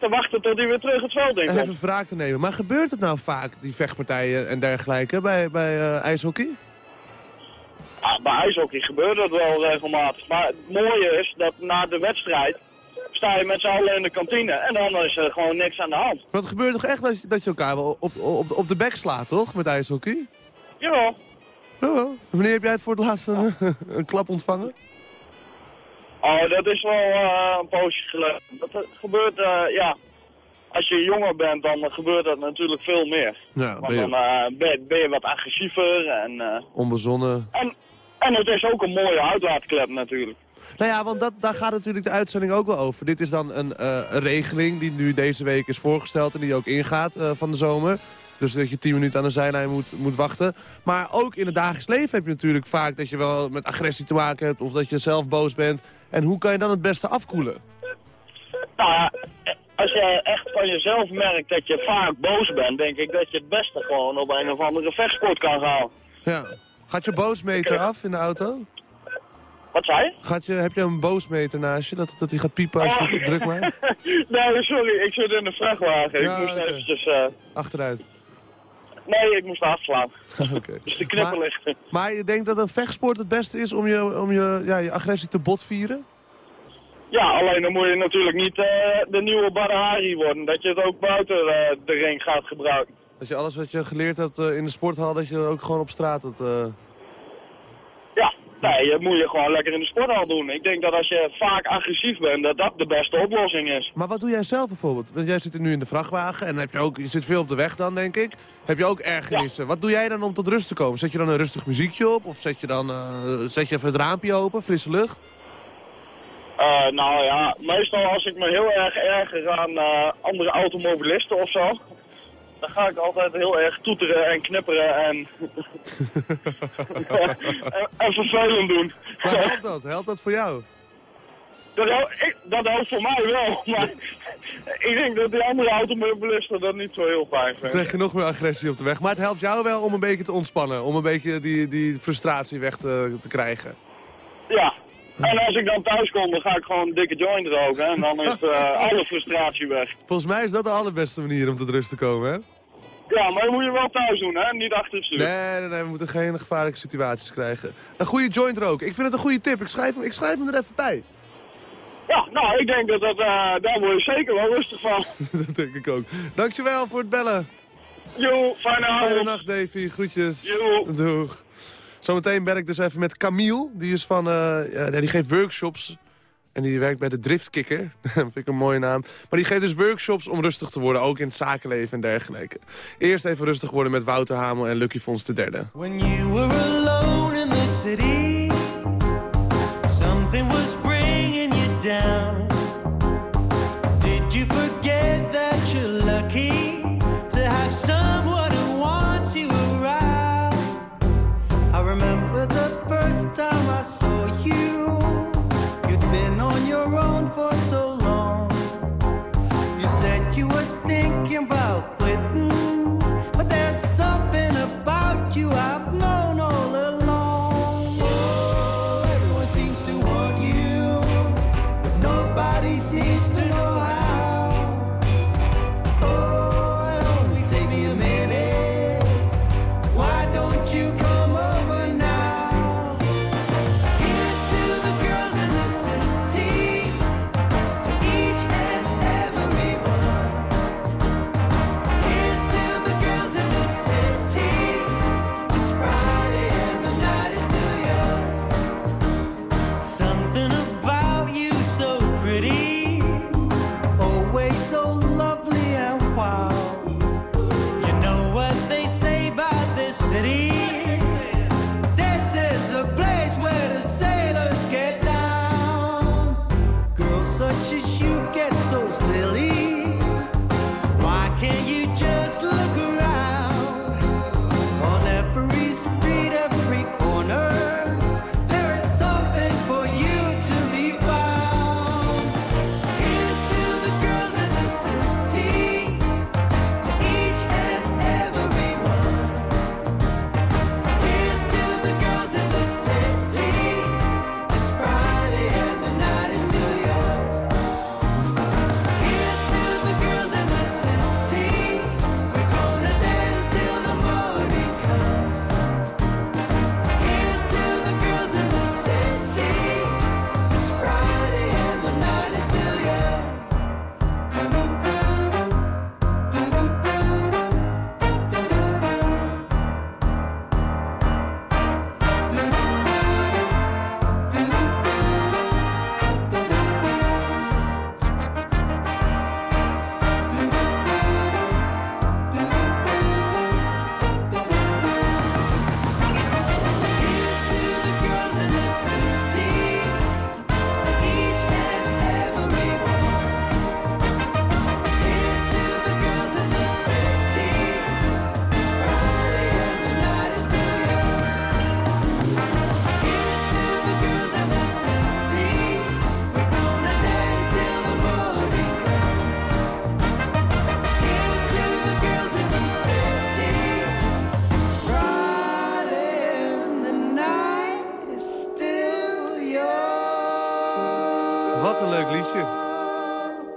te wachten tot hij weer terug het veld in En even wraak te nemen. Maar gebeurt het nou vaak, die vechtpartijen en dergelijke, bij, bij eh, ijshockey? Ja, bij ijshockey gebeurt dat wel regelmatig. Maar het mooie is dat na de wedstrijd sta je met z'n allen in de kantine en dan is er gewoon niks aan de hand. Maar het gebeurt toch echt dat je, dat je elkaar wel op, op, op de bek slaat, toch? Met ijshockey? Jawel. Jawel. Wanneer heb jij het voor het laatst een, *laughs* een klap ontvangen? Oh, dat is wel eh, een poosje geleden. Dat eh, gebeurt, eh, ja, als je jonger bent dan gebeurt dat natuurlijk veel meer. Ja, Want ben je dan ben, je- ben je wat agressiever en, onbezonnen. en, en het is ook een mooie uitlaatklep natuurlijk. Nou ja, want dat, daar gaat natuurlijk de uitzending ook wel over. Dit is dan een, een regeling die nu deze week is voorgesteld en die ook ingaat van de zomer. Dus dat je 10 minuten aan de zijlijn moet, moet wachten. Maar ook in het dagelijks leven heb je natuurlijk vaak dat je wel met agressie te maken hebt... of dat je zelf boos bent. En hoe kan je dan het beste afkoelen? Nou ja, als je echt van jezelf merkt dat je vaak boos bent, denk ik dat je het beste gewoon op een of andere vechtsport kan gaan. Ja. Gaat je boosmeter af in de auto? Wat zei je? Gaat je, heb je een boosmeter naast je, dat, dat die gaat piepen als je het druk maakt? *laughs* nee, sorry, ik zit in de vrachtwagen. Ja, ik moest eventjes... eh, Achteruit. Nee, ik moest afslaan. *laughs* Oké. *laughs* Dus de knippen ligt. Maar je denkt dat een vechtsport het beste is om je, om je, ja, je agressie te botvieren? Ja, alleen dan moet je natuurlijk niet eh, de nieuwe Badahari worden. Dat je het ook buiten eh, de ring gaat gebruiken. Dat je alles wat je geleerd hebt eh, in de sporthal, dat je ook gewoon op straat het... nee, dat moet je gewoon lekker in de sporthal doen. Ik denk dat als je vaak agressief bent, dat dat de beste oplossing is. Maar wat doe jij zelf bijvoorbeeld? Want jij zit nu in de vrachtwagen en heb je, ook, je zit veel op de weg dan, denk ik. Heb je ook ergernissen? Wat doe jij dan om tot rust te komen? Zet je dan een rustig muziekje op? Of zet je dan eh, zet je even het raampje open, frisse lucht? Eh, nou ja, meestal als ik me heel erg erger aan eh, andere automobilisten of zo, dan ga ik altijd heel erg toeteren en knipperen en, *laughs* en, en vervelend doen. Maar helpt dat? Helpt dat voor jou? Dat, ik, dat helpt voor mij wel, maar ik denk dat die andere automobilisten dat niet zo heel fijn Dan vinden. krijg je nog meer agressie op de weg. Maar het helpt jou wel om een beetje te ontspannen. Om een beetje die, die frustratie weg te, te krijgen. Ja. En als ik dan thuis kom, dan ga ik gewoon een dikke joint roken en dan is eh, alle frustratie weg. Volgens mij is dat de allerbeste manier om tot rust te komen, hè? Ja, maar dat moet je wel thuis doen, hè? Niet achter het stuur. Nee, nee, nee, we moeten geen gevaarlijke situaties krijgen. Een goede joint roken. Ik vind het een goede tip. Ik schrijf hem, ik schrijf hem er even bij. Ja, nou, ik denk dat dat, eh, daar word je zeker wel rustig van. *laughs* dat denk ik ook. Dankjewel voor het bellen. Jo, fijne avond. Fijne nacht, Davy. Groetjes. Jo. Doeg. Zometeen ben ik dus even met Camille. Die is van, eh, ja, die geeft workshops. En die werkt bij de Driftkikker. *laughs* Dat vind ik een mooie naam. Maar die geeft dus workshops om rustig te worden. Ook in het zakenleven en dergelijke. Eerst even rustig worden met Wouter Hamel en Lucky Fons de derde. When you were alone in the city,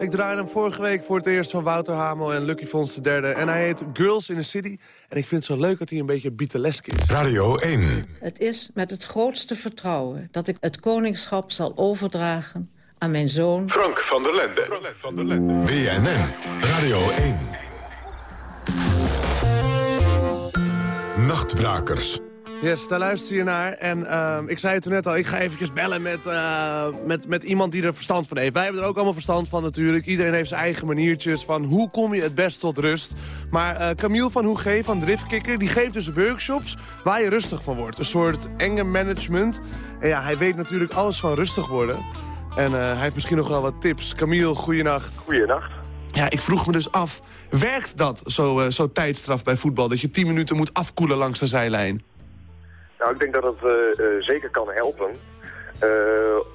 Ik draaide hem vorige week voor het eerst van Wouter Hamel en Lucky Fons de derde. En hij heet Girls in the City. En ik vind het zo leuk dat hij een beetje Beatlesk is. Radio 1. Het is met het grootste vertrouwen dat ik het koningschap zal overdragen aan mijn zoon... Frank van der Lende. BNN. Radio 1. Nachtbrakers. Yes, daar luister je naar. En ehm, ik zei het toen net al, ik ga eventjes bellen met, eh, met, met iemand die er verstand van heeft. Wij hebben er ook allemaal verstand van natuurlijk. Iedereen heeft zijn eigen maniertjes van hoe kom je het best tot rust. Maar eh, Camille van Hoege van Driftkikker, die geeft dus workshops waar je rustig van wordt. Een soort enge management. En ja, hij weet natuurlijk alles van rustig worden. En eh, hij heeft misschien nog wel wat tips. Camille, goeienacht. Goeienacht. Ja, ik vroeg me dus af, werkt dat zo, eh, zo tijdstraf bij voetbal? Dat je 10 minuten moet afkoelen langs de zijlijn? Nou, ik denk dat het eh, eh, zeker kan helpen. Eh,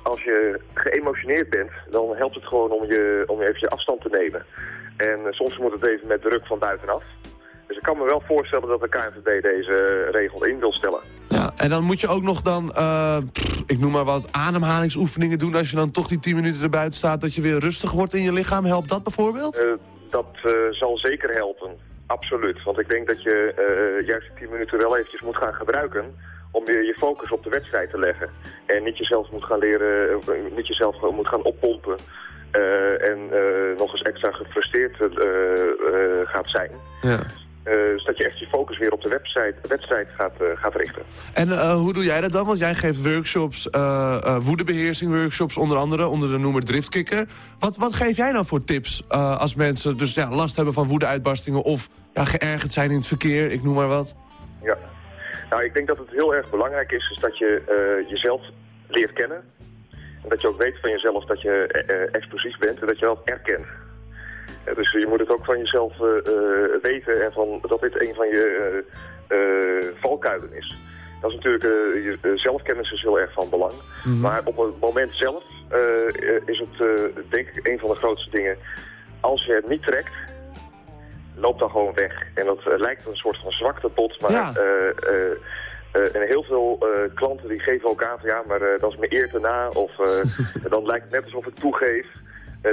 als je geëmotioneerd bent, dan helpt het gewoon om je, om je even je afstand te nemen. En soms moet het even met druk van buitenaf. Dus ik kan me wel voorstellen dat de KNVB deze regel in wil stellen. Ja, en dan moet je ook nog dan, pff, ik noem maar wat, ademhalingsoefeningen doen... als je dan toch die 10 minuten erbuiten staat, dat je weer rustig wordt in je lichaam. Helpt dat bijvoorbeeld? Dat zal zeker helpen, absoluut. Want ik denk dat je juist die 10 minuten wel eventjes moet gaan gebruiken... om weer je focus op de wedstrijd te leggen. En niet jezelf moet gaan leren, eh, niet jezelf gewoon moet gaan oppompen... eh, en eh, nog eens extra gefrustreerd gaat zijn. Ja. Dus dat je echt je focus weer op de wedstrijd, wedstrijd gaat, gaat richten. En hoe doe jij dat dan? Want jij geeft workshops, eh eh, woedebeheersing workshops onder andere, onder de noemer Driftkikker. Wat, wat geef jij nou voor tips als mensen dus ja, last hebben van woedeuitbarstingen of ja, geërgerd zijn in het verkeer, ik noem maar wat? Ja. Nou, ik denk dat het heel erg belangrijk is, is dat je eh, jezelf leert kennen. En dat je ook weet van jezelf dat je eh, explosief bent en dat je dat erkent. Dus je moet het ook van jezelf weten en van, dat dit een van je valkuilen is. Dat is natuurlijk, je, zelfkennis is heel erg van belang. Maar op het moment zelf is het, denk ik, een van de grootste dingen. Als je het niet trekt, loop dan gewoon weg. En dat eh, lijkt een soort van zwaktebod, maar Ja. eh, eh, en heel veel klanten die geven ook aan van ja, maar dat is me eer te na. Of *laughs* dan lijkt het net alsof ik toegeef.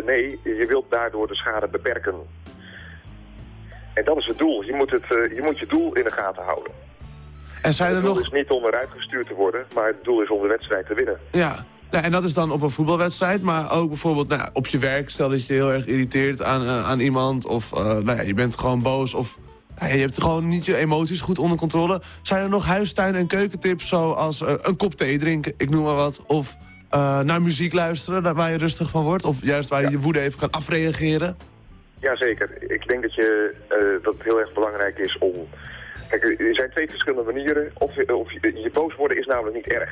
Nee, je wilt daardoor de schade beperken. En dat is het doel. Je moet, het, je, moet je doel in de gaten houden. En zijn er het doel nog... is niet om eruit gestuurd te worden, maar het doel is om de wedstrijd te winnen. Ja. Ja, en dat is dan op een voetbalwedstrijd, maar ook bijvoorbeeld nou, op je werk. Stel dat je heel erg irriteert aan, eh, aan iemand of eh, nou ja, je bent gewoon boos of nou je hebt gewoon niet je emoties goed onder controle. Zijn er nog huistuin- en keukentips zoals eh, een kop thee drinken, ik noem maar wat, of naar muziek luisteren waar je rustig van wordt, of juist waar je je woede even kan afreageren? Jazeker. Ik denk dat, je, dat het heel erg belangrijk is om... Kijk, er zijn twee verschillende manieren. Of, of je, je boos worden is namelijk niet erg.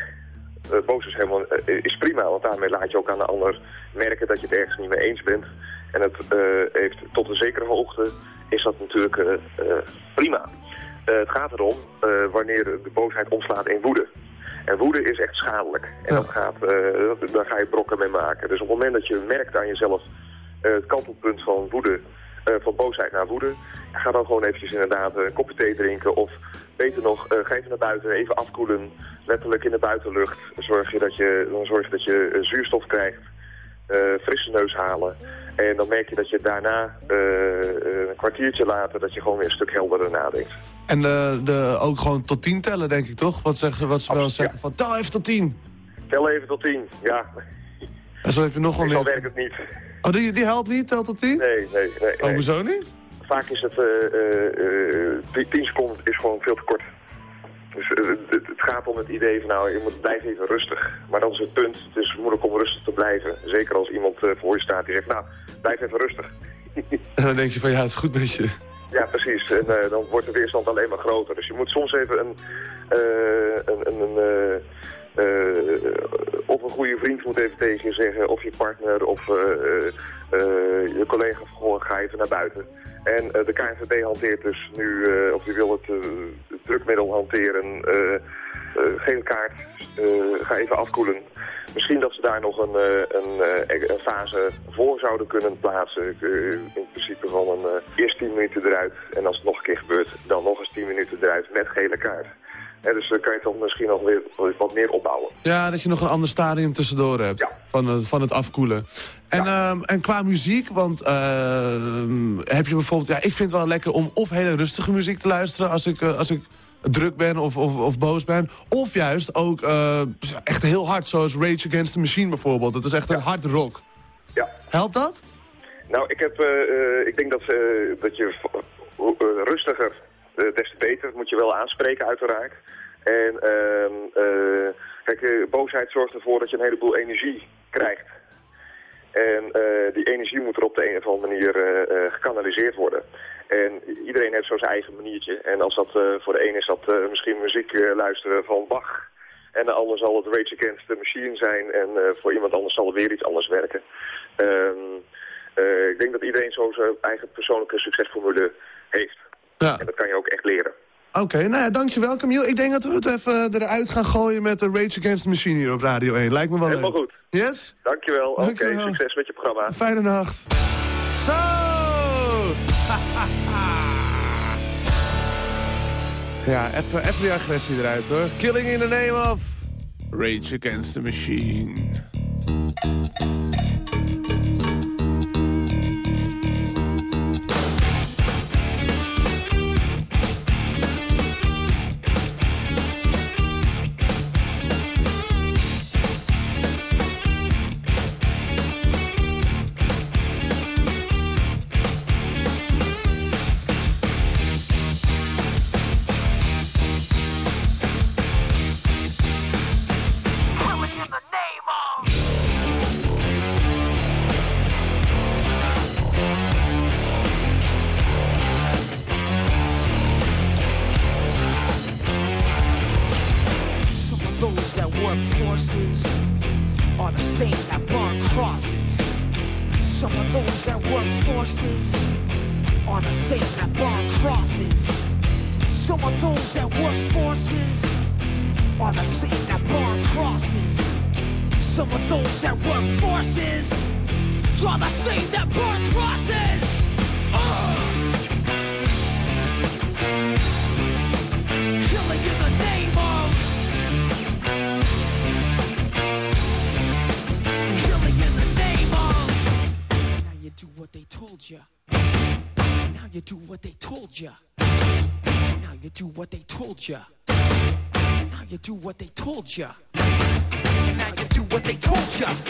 Eh, boos is, helemaal, eh, is prima, want daarmee laat je ook aan de ander merken dat je het ergens niet mee eens bent. En het eh, heeft tot een zekere hoogte is dat natuurlijk prima. Het gaat erom wanneer de boosheid omslaat in woede. En woede is echt schadelijk. En dat gaat, dat- daar ga je brokken mee maken. Dus op het moment dat je merkt aan jezelf het kantelpunt van woede, van boosheid naar woede, ga dan gewoon eventjes inderdaad een kopje thee drinken. Of beter nog, eh, ga even naar buiten, even afkoelen, letterlijk in de buitenlucht. Zorg je dat je, dan zorg je dat je eh, zuurstof krijgt, eh, frisse neus halen. En dan merk je dat je daarna, eh, een kwartiertje later, dat je gewoon weer een stuk helderder nadenkt. En de, de, ook gewoon tot tien tellen, denk ik, toch? Wat, zeggen, wat ze wel zeggen van, tel even tot tien. Tel even tot tien, ja. En zo heb je nog wel meer... werkt het niet. Oh, die, die helpt niet, tel tot tien? Nee, nee, nee. Oh, nee. hoezo niet? Vaak is het, eh, eh, 10 seconden is gewoon veel te kort. Dus eh, het, gaat om het idee van nou, je moet blijven even rustig. Maar dat is het punt. Het is moeilijk om rustig te blijven. Zeker als iemand eh, voor je staat die zegt, nou, blijf even rustig. *laughs* En dan denk je van, ja, het is goed met je. Ja, precies. En eh, dan wordt de weerstand alleen maar groter. Dus je moet soms even een, eh, een, een, een eh, eh, of een goede vriend moet even tegen je zeggen, of je partner, of eh, eh, eh, je collega van gewoon ga even naar buiten. En eh, de KNVB hanteert dus nu, eh, of die wil het, eh, drukmiddel hanteren, eh eh, geen kaart, eh, ga even afkoelen. Misschien dat ze daar nog een, eh, een, eh, fase voor zouden kunnen plaatsen. Eh, in principe van een eh, eerst 10 minuten eruit. En als het nog een keer gebeurt, dan nog eens 10 minuten eruit met gele kaart. Dus dan kan je toch misschien nog weer wat meer opbouwen. Ja, dat je nog een ander stadium tussendoor hebt. Ja, van het, van het afkoelen. En, ehm, en qua muziek, want ehm, heb je bijvoorbeeld... Ja, ik vind het wel lekker om of hele rustige muziek te luisteren... als ik, eh, als ik druk ben of, of, of boos ben. Of juist ook eh, echt heel hard, zoals Rage Against the Machine bijvoorbeeld. Dat is echt een hard rock. Ja. Helpt dat? Nou, ik, heb, eh, ik denk dat, dat je rustiger, des te beter. Dat moet je wel aanspreken uiteraard. En ehm, eh, kijk, eh, boosheid zorgt ervoor dat je een heleboel energie krijgt. En eh, die energie moet er op de een of andere manier eh, eh, gekanaliseerd worden. En iedereen heeft zo zijn eigen maniertje. En als dat eh, voor de een is dat eh, misschien muziek eh, luisteren van Bach. En de ander zal het Rage Against the Machine zijn. En eh, voor iemand anders zal het weer iets anders werken. Ehm, eh, ik denk dat iedereen zo zijn eigen persoonlijke succesformule heeft. Ja. En dat kan je ook echt leren. Oké, nou ja, dankjewel Camille. Ik denk dat we het even eruit gaan gooien met de Rage Against the Machine hier op Radio 1. Lijkt me wel Helemaal leuk. goed. Yes? Dankjewel. Oké, succes met je programma. Fijne nacht. Zo! *laughs* ja, even, even die agressie eruit hoor. Killing in the name of Rage Against the Machine. What they told you. Now you do what they told you.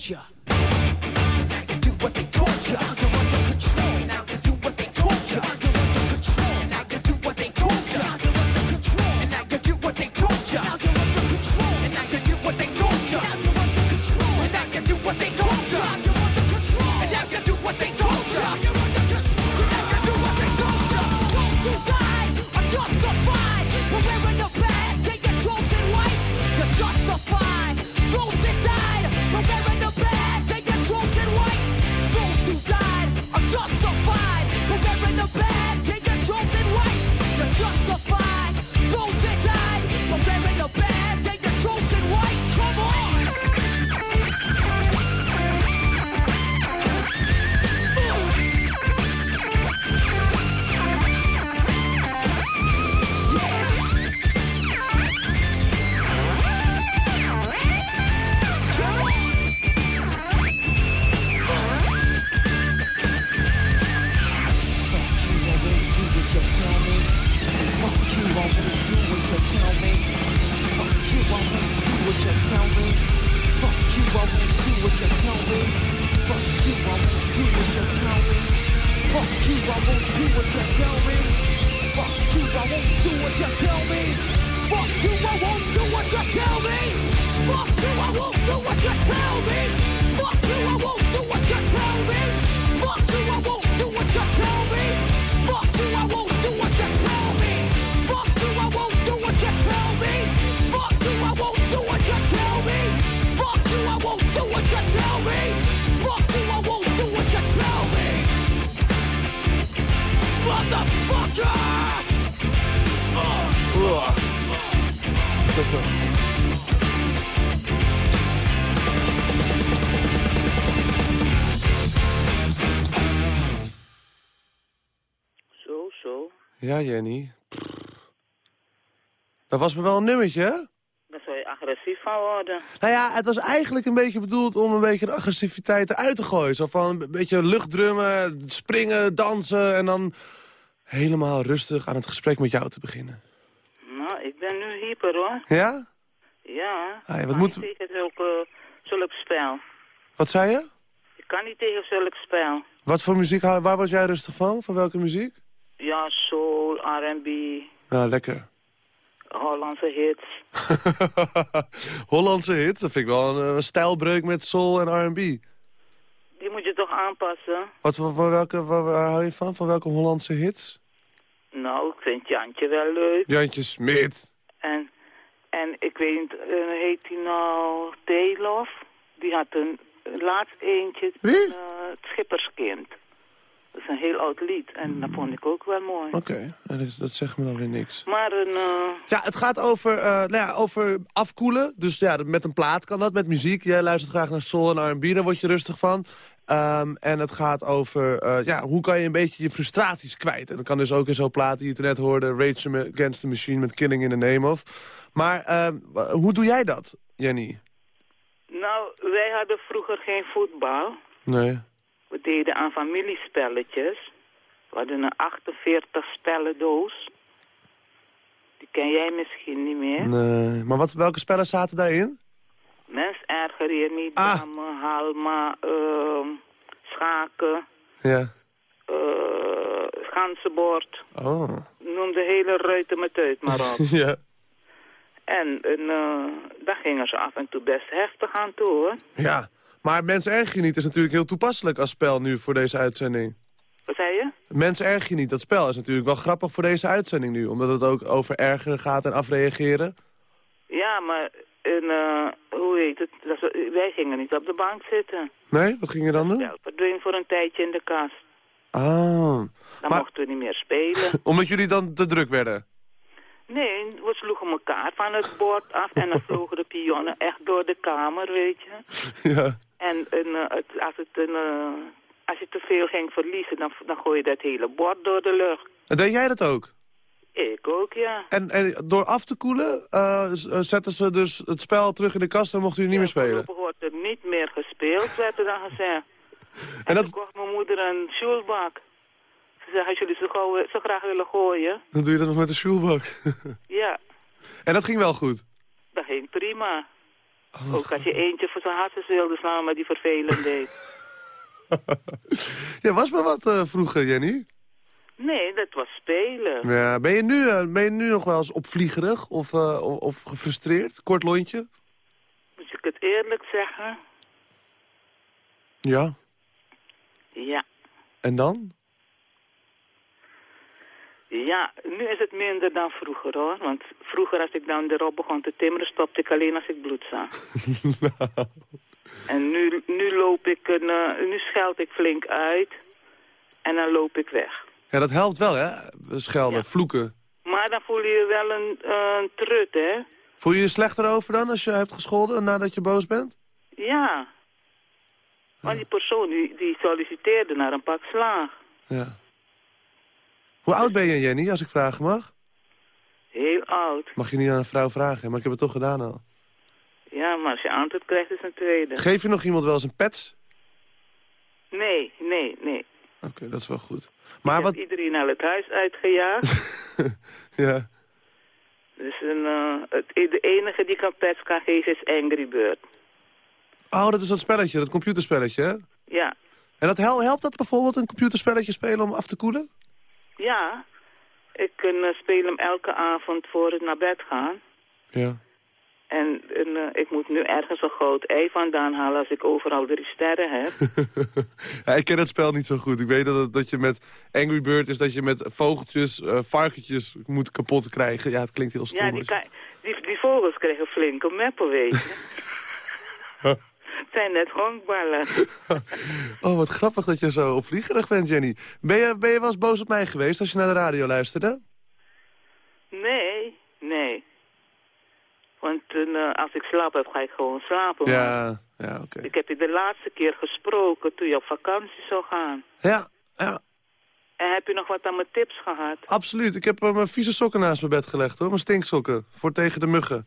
culture. Ja, Jenny. Dat was me wel een nummertje, hè? Daar zou je agressief van worden. Nou ja, het was eigenlijk een beetje bedoeld om een beetje de agressiviteit eruit te gooien. Zo van een beetje luchtdrummen, springen, dansen en dan helemaal rustig aan het gesprek met jou te beginnen. Nou, ik ben nu hyper hoor. Ja? Ja. Ah, ja, wat Ik kan moet- niet tegen zulke, zulk spel. Wat zei je? Ik kan niet tegen zulk spel. Wat voor muziek, waar was jij rustig van? Van welke muziek? Ja, soul, R&B, Ja, lekker. Hollandse hits. *laughs* Hollandse hits, dat vind ik wel een, eh, stijlbreuk met soul en R&B. Die moet je toch aanpassen? Wat voor, voor welke, waar, waar hou je van? Van welke Hollandse hits? Nou, ik vind Jantje wel leuk. Jantje Smit. En, en ik weet niet, eh, heet die nou Theelof? Die had een laatst eentje, Wie? eh, het Schipperskind. Dat is een heel oud lied en dat vond ik ook wel mooi. Oké, dat, dat zegt me dan weer niks. Maar een... eh, Ja, het gaat over, eh, nou ja, over afkoelen. Dus ja, met een plaat kan dat, met muziek. Jij luistert graag naar soul en R&B, daar word je rustig van. Ehm, en het gaat over, eh, ja, hoe kan je een beetje je frustraties kwijt. En dat kan dus ook in zo'n plaat die je toen net hoorde... Rage Against the Machine met Killing in the Name of. Maar ehm, hoe doe jij dat, Jenny? nou, wij hadden vroeger geen voetbal. Nee. We deden aan familiespelletjes. We hadden een 48 spellendoos. Die ken jij misschien niet meer. Nee. Maar wat, welke spellen zaten daarin? Mens erger je niet, Ah. dame, halma, ehm, schaken, Ja. eh ganzenbord. Oh. Noem de hele ruiten met uit maar op. *laughs* ja. en en eh, daar gingen ze af en toe best heftig aan toe, hoor. Ja. Maar Mensen erg je niet is natuurlijk heel toepasselijk als spel nu voor deze uitzending. Wat zei je? Mensen erg je niet, dat spel is natuurlijk wel grappig voor deze uitzending nu. Omdat het ook over ergeren gaat en afreageren. Ja, maar en, eh, hoe heet het? Dat, wij gingen niet op de bank zitten. Nee? Wat ging je dan doen? Ja, verdween voor een tijdje in de kast. Ah. Dan Maar- mochten we niet meer spelen. *laughs* Omdat jullie dan te druk werden? Nee, we sloegen elkaar van het bord af en dan *laughs* vlogen de pionnen echt door de kamer, weet je. ja. En, en eh, het, als, het een, eh, als je te veel ging verliezen, dan, dan gooi je dat hele bord door de lucht. En deed jij dat ook? Ik ook, ja. En, en door af te koelen eh, zetten ze dus het spel terug in de kast en mochten jullie niet meer spelen? Voorlopig wordt er niet meer gespeeld, werd er dan gezegd. *laughs* En, toen kocht mijn moeder een sjoelbak. Ze zei, als jullie zo, gauw, zo graag willen gooien, Dan doe je dat nog met de sjoelbak. *laughs* ja, en dat ging wel goed? dat ging prima. Oh, ook als je eentje voor zijn hartjes wilde slaan, maar die vervelend deed. *laughs* Ja, was maar wat eh, vroeger, Jenny. Nee, dat was spelen. Ja, ben, je nu, eh, ben je nu nog wel eens opvliegerig of, eh, of, of gefrustreerd? Kort lontje? Moet ik het eerlijk zeggen? Ja. Ja. En dan? Ja, nu is het minder dan vroeger hoor. Want vroeger als ik dan erop begon te timmeren, stopte ik alleen als ik bloed zag. *laughs* En nu, nu loop ik, een, eh, nu scheld ik flink uit. En dan loop ik weg. Ja, dat helpt wel, hè? Schelden, vloeken. Maar dan voel je je wel een, eh, een trut, hè? Voel je je slechter over dan als je hebt gescholden nadat je boos bent? Ja. Want die persoon die, die solliciteerde naar een pak slaag. Ja. Hoe oud ben je, Jenny, als ik vragen mag? Heel oud. Mag je niet aan een vrouw vragen, maar ik heb het toch gedaan al. Ja, maar als je antwoord krijgt is een tweede. Geef je nog iemand wel eens een pets? Nee, nee, nee. Oké, dat is wel goed. Maar ik wat... iedereen uit het huis uitgejaagd. *laughs* Ja. dus een, eh, het, de enige die kan pets kan geven is Angry Bird. Oh, dat is dat spelletje, dat computerspelletje, hè? Ja. En dat hel- helpt dat bijvoorbeeld een computerspelletje spelen om af te koelen? Ja, ik eh, speel hem elke avond voor het naar bed gaan. Ja. En, eh, ik moet nu ergens een groot ei vandaan halen als ik overal drie sterren heb. *laughs* Ja, ik ken het spel niet zo goed. Ik weet dat, het- dat je met Angry Bird is dat je met vogeltjes, eh, varkentjes moet kapot krijgen. Ja, het klinkt heel stom. ja, die, die, die vogels krijgen flinke meppen, weet je. *laughs* Het zijn net honkballen. *laughs* Oh, wat grappig dat je zo opvliegerig bent, Jenny. Ben je, ben je wel eens boos op mij geweest als je naar de radio luisterde? Nee, nee. Want eh, als ik slaap heb, ga ik gewoon slapen. man. Ja, ja, oké. Ik heb je de laatste keer gesproken toen je op vakantie zou gaan. Ja, ja, En heb je nog wat aan mijn tips gehad? absoluut. Ik heb eh, mijn vieze sokken naast mijn bed gelegd, hoor. Mijn stinksokken, voor tegen de muggen.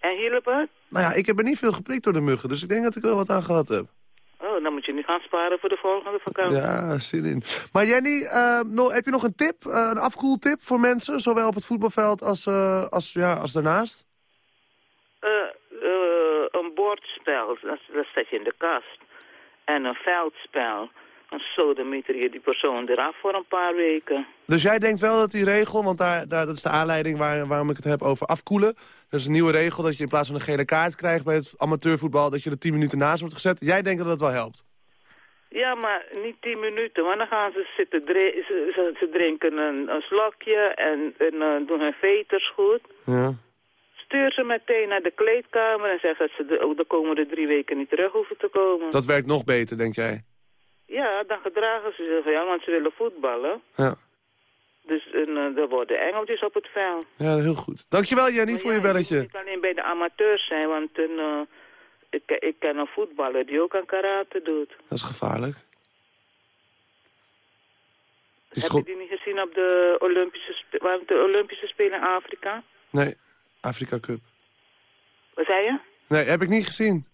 En hielp het? Nou ja, ik heb er niet veel geprikt door de muggen, dus ik denk dat ik wel wat aan gehad heb. Oh, dan moet je niet gaan sparen voor de volgende vakantie. Ja, zin in. Maar Jenny, nog, heb je nog een tip, eh, een afkoeltip voor mensen? Zowel op het voetbalveld als, eh, als, ja, als daarnaast? Een bordspel, dat, dat zet je in de kast. En een veldspel. Dan sodemieter je die persoon eraf voor een paar weken. Dus jij denkt wel dat die regel, want daar, daar, dat is de aanleiding waar, waarom ik het heb over afkoelen. Er is een nieuwe regel dat je in plaats van een gele kaart krijgt bij het amateurvoetbal... dat je er 10 minuten naast wordt gezet. Jij denkt dat dat wel helpt? Ja, maar niet tien minuten, want dan gaan ze zitten ze, ze, ze drinken een, een slokje en, en eh, doen hun veters goed. Ja. Stuur ze meteen naar de kleedkamer en zeg dat ze de, de komende drie weken niet terug hoeven te komen. Dat werkt nog beter, denk jij? Ja, dan gedragen ze zich, ja, want ze willen voetballen. Ja, Dus en, eh, er worden engeltjes op het veld. ja heel goed. Dankjewel Jenny voor je belletje. Niet alleen bij de amateurs zijn, want een, eh, ik, ik ken een voetballer die ook aan karate doet. Dat is gevaarlijk. Die Heb je die niet gezien op de Olympische, waren de Olympische Spelen in Afrika? Nee, Afrika Cup. Wat zei je? Nee, heb ik niet gezien.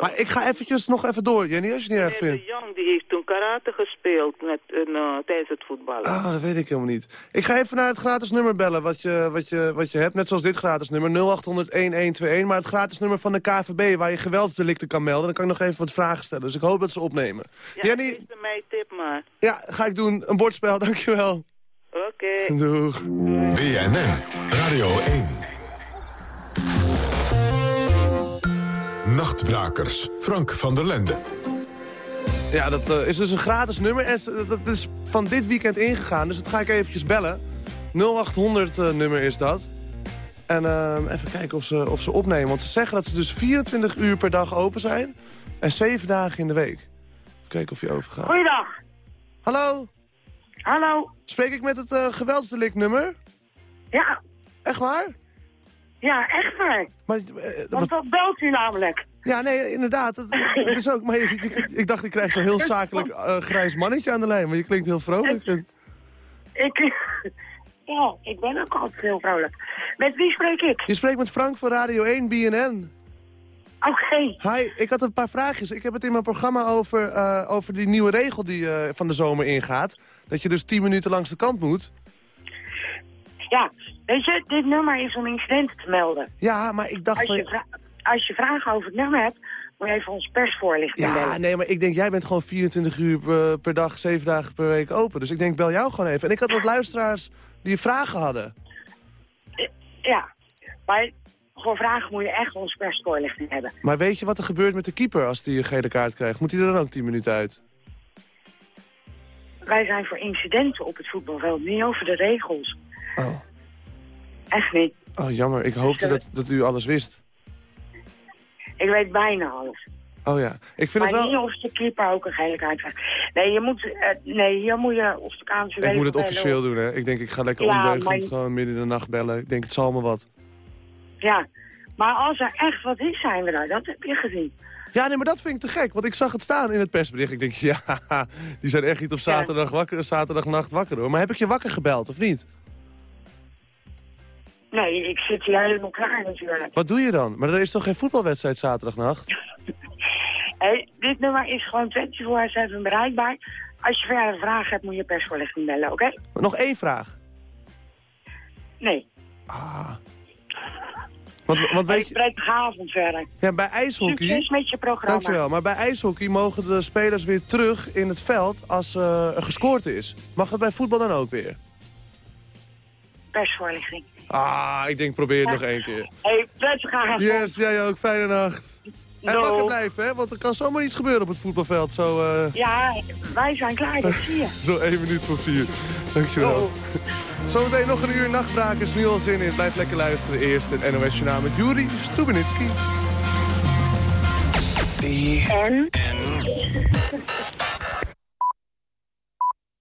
Maar ik ga eventjes nog even door, Jenny, als je het niet erg vindt. de Jong die heeft toen karate gespeeld met, een, eh, tijdens het voetballen. Ah, dat weet ik helemaal niet. Ik ga even naar het gratis nummer bellen wat je, wat je, wat je hebt. Net zoals dit gratis nummer, 0800-1121. Maar het gratis nummer van de KVB waar je geweldsdelicten kan melden. Dan kan ik nog even wat vragen stellen. Dus ik hoop dat ze opnemen. Ja, Jenny, geef me mijn tip maar. ja, ga ik doen. Een bordspel, *laughs* dankjewel. Oké. Doeg. BNN Radio 1. Nachtbrakers, Frank van der Lende. Ja, dat eh, is dus een gratis nummer. En dat is van dit weekend ingegaan. Dus dat ga ik eventjes bellen. 0800 eh, nummer is dat. En eh, even kijken of ze, of ze opnemen. Want ze zeggen dat ze dus 24 uur per dag open zijn. En 7 dagen in de week. Even kijken of je overgaat. Goeiedag. Hallo? Hallo. Spreek ik met het eh geweldsdelict nummer? Ja. Echt waar? Ja, echt waar. Maar, eh, Want dat belt u namelijk. Ja, nee, inderdaad. Dat is ook. Maar ik, ik, ik dacht, ik krijg zo'n heel zakelijk eh, grijs mannetje aan de lijn. Maar je klinkt heel vrolijk. Ik... Ja, ik ben ook altijd heel vrolijk. Met wie spreek ik? Je spreekt met Frank van Radio 1 BNN. Oké. Hi, ik had een paar vraagjes. Ik heb het in mijn programma over, eh, over die nieuwe regel die van de zomer ingaat. Dat je dus 10 minuten langs de kant moet. Ja, weet je, dit nummer is om incidenten te melden. Ja, maar ik dacht... Als je, vra- als je vragen over het nummer hebt, moet je even ons persvoorlichting Ja, bellen. nee, maar ik denk, jij bent gewoon 24 uur per, per dag, 7 dagen per week open. Dus ik denk, bel jou gewoon even. En ik had wat luisteraars die vragen hadden. Ja, maar voor vragen moet je echt onze persvoorlichting hebben. Maar weet je wat er gebeurt met de keeper als die een gele kaart krijgt? Moet hij er dan ook 10 minuten uit? Wij zijn voor incidenten op het voetbalveld, niet over de regels. Oh. Echt niet. Oh, jammer. Ik hoopte dat, dat u alles wist. Ik weet bijna alles. Oh ja. Ik vind maar het wel... niet of de keeper ook een gele kaart krijgt. Nee, je moet, eh, nee, hier moet je of de KNVB... Ik moet het bellen. officieel doen, hè. Ik denk, ik ga lekker Ja, ondeugend maar- gewoon midden in de nacht bellen. Ik denk, het zal me wat. Ja, maar als er echt wat is, zijn we daar. Dat heb je gezien. Ja, nee, maar dat vind ik te gek. Want ik zag het staan in het persbericht. Ik denk, *laughs* ja, die zijn echt niet op zaterdag wakker, zaterdagnacht wakker, hoor. Maar heb ik je wakker gebeld, of niet? Nee, ik zit hier helemaal klaar natuurlijk. Wat doe je dan? Maar er is toch geen voetbalwedstrijd zaterdagnacht? *laughs* Hey, dit nummer is gewoon 24-7 bereikbaar. Als je verder vraag hebt, moet je persvoorlichting bellen, oké? Nog één vraag. Nee. Ah. Want, want weet je... Avond verder. Ja, bij ijshockey... Succes met je programma. Dankjewel. Maar bij ijshockey mogen de spelers weer terug in het veld als uh, er gescoord is. Mag dat bij voetbal dan ook weer? Persvoorlichting. Ah, ik denk probeer het nog één keer. Hey, prettige avond. Yes, jij ook. Fijne nacht. En wakker blijven, hè? Want er kan zomaar iets gebeuren op het voetbalveld. Zo, uh... Ja, wij zijn klaar, dat zie je. zo één minuut voor vier. Dankjewel. Zometeen nog een uur nachtbrakers. Nu al zin in. Blijf lekker luisteren. Eerst het NOS Journaal met Juri Stubenitski. En? *laughs*